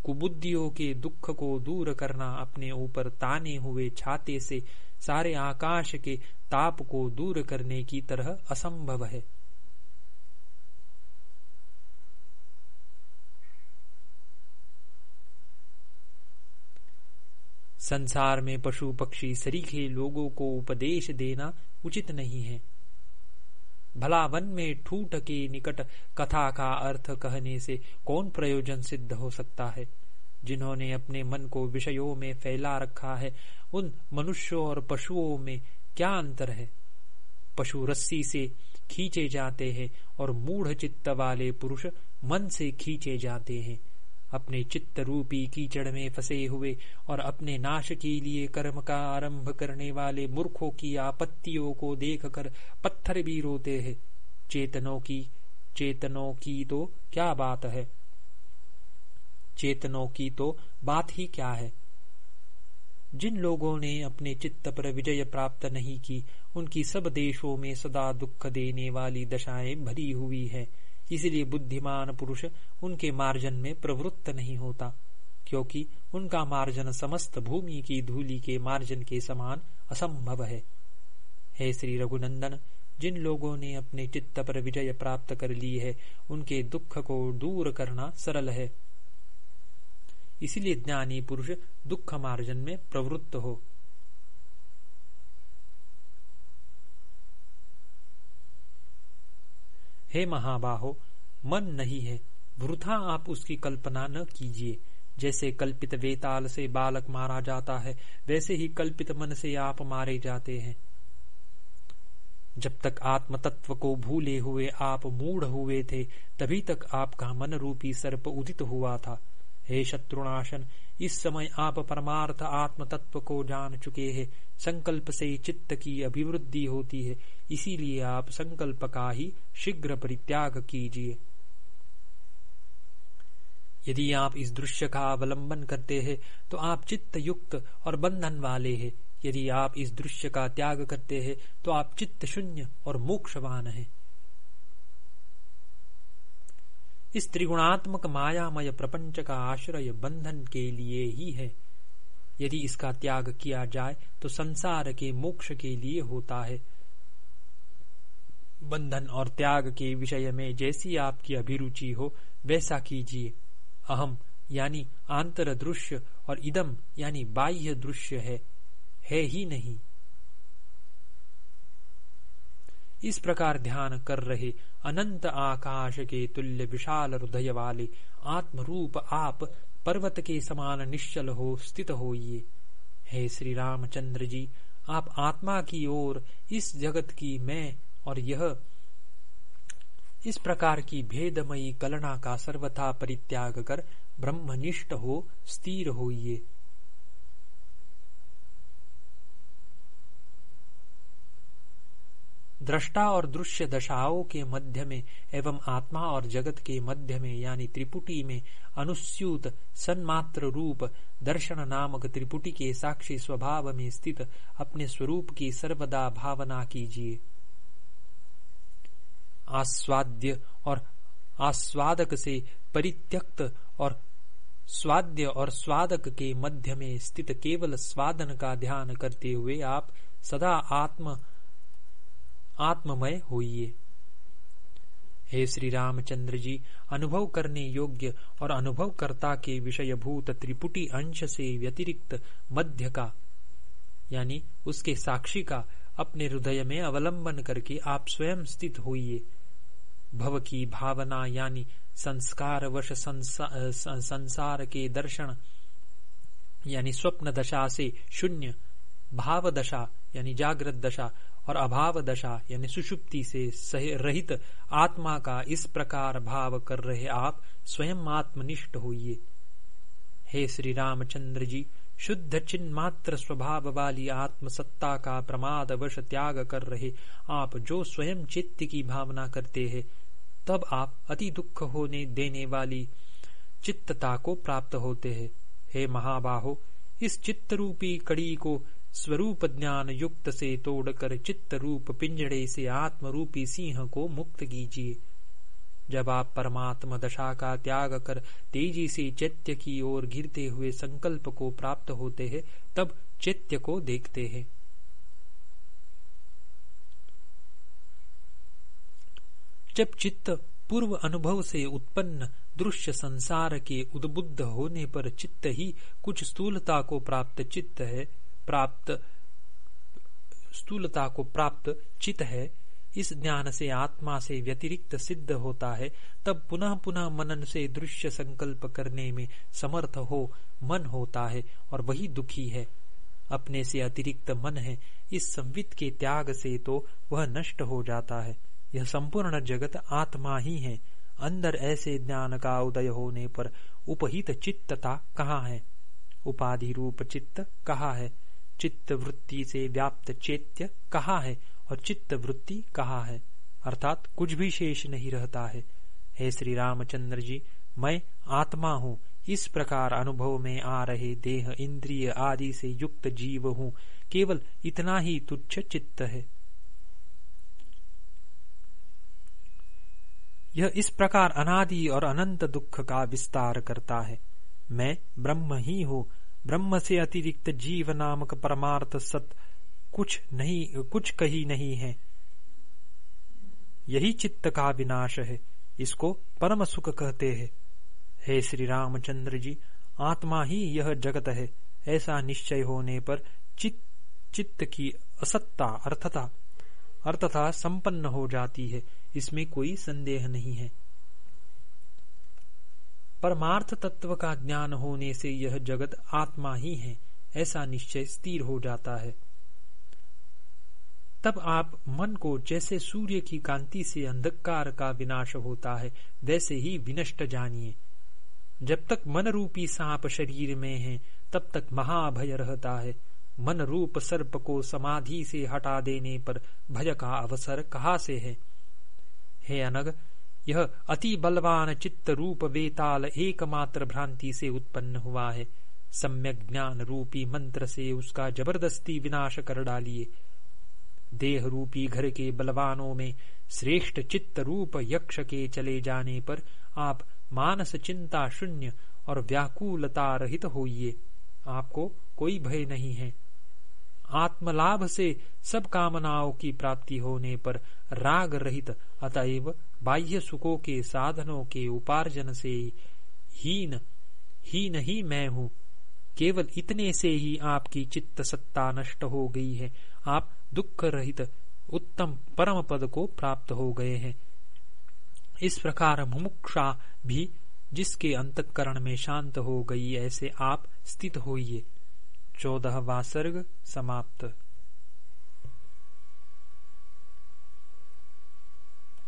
कुबुद्धियों के दुख को दूर करना अपने ऊपर ताने हुए छाते से सारे आकाश के ताप को दूर करने की तरह असंभव है। संसार में पशु पक्षी सरीखे लोगों को उपदेश देना उचित नहीं है। भला वन में ठूठ के निकट कथा का अर्थ कहने से कौन प्रयोजन सिद्ध हो सकता है? जिन्होंने अपने मन को विषयों में फैला रखा है, उन मनुष्यों और पशुओं में क्या अंतर है? पशु रस्सी से खींचे जाते हैं और मूढ़ चित्त वाले पुरुष मन से खींचे जाते हैं। अपने चित्त रूपी कीचड़ में फंसे हुए और अपने नाश के लिए कर्म का आरंभ करने वाले मूर्खों की आपत्तियों को देखकर पत्थर भी रोते हैं। चेतनों की चेतनों की तो क्या बात है? चेतनों की तो बात ही क्या है? जिन लोगों ने अपने चित्त पर विजय प्राप्त नहीं की, उनकी सब देशों में सदा दुख देने वाली दशाएँ भरी हुई है। इसलिए बुद्धिमान पुरुष उनके मार्जन में प्रवृत्त नहीं होता, क्योंकि उनका मार्जन समस्त भूमि की धूलि के मार्जन के समान असंभव है। हे श्री रघुनंदन, जिन लोगों ने अपने चित्त पर विजय प्राप्त कर ली है, उनके दुख को दूर करना सरल है। इसलिए ज्ञानी पुरुष दुख मार्जन में प्रवृत्त हो। हे महाबाहो, मन नहीं है। वृथा आप उसकी कल्पना न कीजिए। जैसे कल्पित वेताल से बालक मारा जाता है, वैसे ही कल्पित मन से आप मारे जाते हैं। जब तक आत्म तत्व को भूले हुए आप मूढ़ हुए थे, तभी तक आपका मन रूपी सर्प उदित हुआ था। हे शत्रुनाशन, इस समय आप परमार्थ आत्म तत्व को जान चुके हैं। संकल्प से चित्त की अभिवृद्धि होती है। इसीलिए आप संकल्प का ही शीघ्र परित्याग कीजिए। यदि आप इस दृश्य का अवलंबन करते हैं तो आप चित्त युक्त और बंधन वाले हैं। यदि आप इस दृश्य का त्याग करते हैं तो आप चित्त शून्य और मोक्षवान हैं। इस त्रिगुणात्मक मायामय प्रपंच का आश्रय बंधन के लिए ही है। यदि इसका त्याग किया जाए तो संसार के मोक्ष के लिए होता है। बंधन और त्याग के विषय में जैसी आपकी अभिरुचि हो, वैसा कीजिए। अहम, यानी आंतर दृश्य और इदम, यानी बाह्य दृश्य है। है ही नहीं। इस प्रकार ध्यान कर रहे अनंत आकाश के तुल्य विशाल हृदय वाले आत्मरूप आप पर्वत के समान निश्चल हो, स्थित होइए हे श्री रामचंद्र जी, आप आत्मा की ओर, इस जगत की मैं और यह, इस प्रकार की भेदमयी कलना का सर्वथा परित्याग कर ब्रह्मनिष्ठ हो, स्थिर होइए दृष्टा और दृश्य दशाओं के मध्य में एवं आत्मा और जगत के मध्य में, यानी त्रिपुटी में, अनुस्यूत सन्मात्र रूप दर्शन नामक त्रिपुटी के साक्षी स्वभाव में स्थित अपने स्वरूप की सर्वदा भावना कीजिए। आस्वाद्य और आस्वादक से परित्यक्त और स्वाद्य और स्वादक के मध्य में स्थित केवल स्वादन का ध्यान करते हुए आप सदा आत्म आत्ममय होइए। हे श्री रामचंद्र जी अनुभव करने योग्य और अनुभवकर्ता के विषयभूत त्रिपुटी अंश से व्यतिरिक्त मध्य का यानी उसके साक्षी का अपने हृदय में अवलंबन करके आप स्वयं स्थित होइए। भव की भावना यानी संस्कार वश संसा, संसार के दर्शन यानी स्वप्न दशा से शून्य भाव दशा यानी जागृत दशा और अभाव दशा, यानी सुषुप्ति से रहित आत्मा का इस प्रकार भाव कर रहे आप, स्वयं आत्मनिष्ठ होइए। हे श्री रामचंद्र जी, शुद्ध चिन्ह मात्र स्वभाव वाली आत्म सत्ता का प्रमाद वश त्याग कर रहे आप जो स्वयं चित्त की भावना करते हैं, तब आप अति दुख होने देने वाली चित्तता को प्राप्त होते हैं। हे महाबाहो, इस चित्त रूपी कड़ी को स्वरूप ज्ञान युक्त से तोड़कर चित्त रूप पिंजड़े से आत्म रूपी सिंह को मुक्त कीजिए। जब आप परमात्मा दशा का त्याग कर तेज़ी से चैत्य की ओर गिरते हुए संकल्प को प्राप्त होते हैं, तब चैत्य को देखते हैं। जब चित्त पूर्व अनुभव से उत्पन्न दृश्य संसार के उद्बुद्ध होने पर चित्त ही कुछ स्थूलता को प्राप्त चित्त है प्राप्त, स्थूलता को प्राप्त चित है, इस ज्ञान से आत्मा से व्यतिरिक्त सिद्ध होता है, तब पुनः पुनः मनन से दृश्य संकल्प करने में समर्थ हो, मन होता है, और वही दुखी है। अपने से अतिरिक्त मन है, इस संवित के त्याग से तो वह नष्ट हो जाता है। यह संपूर्ण जगत आत्मा ही है। अंदर ऐसे ज्ञान का उदय होने पर उपहित चित्तता कहाँ है? उपाधि रूप चित्त कहा है? चित्त वृत्ति से व्याप्त चैत्य कहा है और चित्त वृत्ति कहा है? अर्थात कुछ भी शेष नहीं रहता है। हे श्री रामचंद्र जी मैं आत्मा हूँ। इस प्रकार अनुभव में आ रहे देह इंद्रिय आदि से युक्त जीव हूँ। केवल इतना ही तुच्छ चित्त है। यह इस प्रकार अनादि और अनंत दुख का विस्तार करता है। मैं ब्रह्म ही हूँ। ब्रह्म से अतिरिक्त जीव नामक परमार्थ सत कुछ नहीं, कुछ कही नहीं है। यही चित्त का विनाश है। इसको परम सुख कहते हैं। हे श्री रामचंद्र जी, आत्मा ही यह जगत है। ऐसा निश्चय होने पर चित्त चित्त की असत्ता, अर्थता अर्थता संपन्न हो जाती है। इसमें कोई संदेह नहीं है। परमार्थ तत्व का ज्ञान होने से यह जगत आत्मा ही है, ऐसा निश्चय स्थिर हो जाता है। तब आप मन को जैसे सूर्य की कांति से अंधकार का विनाश होता है, वैसे ही विनष्ट जानिए। जब तक मन रूपी सांप शरीर में है, तब तक महाभय रहता है। मन रूप सर्प को समाधि से हटा देने पर भय का अवसर कहा से है? हे अनग यह अति बलवान चित्त रूप वेताल एकमात्र भ्रांति से उत्पन्न हुआ है। सम्यक ज्ञान रूपी मंत्र से उसका ज़बरदस्ती विनाश कर डालिए। देह रूपी घर के बलवानों में श्रेष्ठ चित्त रूप यक्ष के चले जाने पर आप मानस चिंता शून्य और व्याकुलता रहित होइए। आपको कोई भय नहीं है। आत्मलाभ से सब कामनाओं की प्राप्ति होने पर राग रहित, अतएव बाह्य सुखों के साधनों के उपार्जन से हीन ही मैं हूँ। केवल इतने से ही आपकी चित्त सत्ता नष्ट हो गई है। आप दुख रहित उत्तम परम पद को प्राप्त हो गए हैं। इस प्रकार मुमुक्षा भी जिसके अंतकरण में शांत हो गई, ऐसे आप स्थित होइए। चौदहवा सर्ग समाप्त।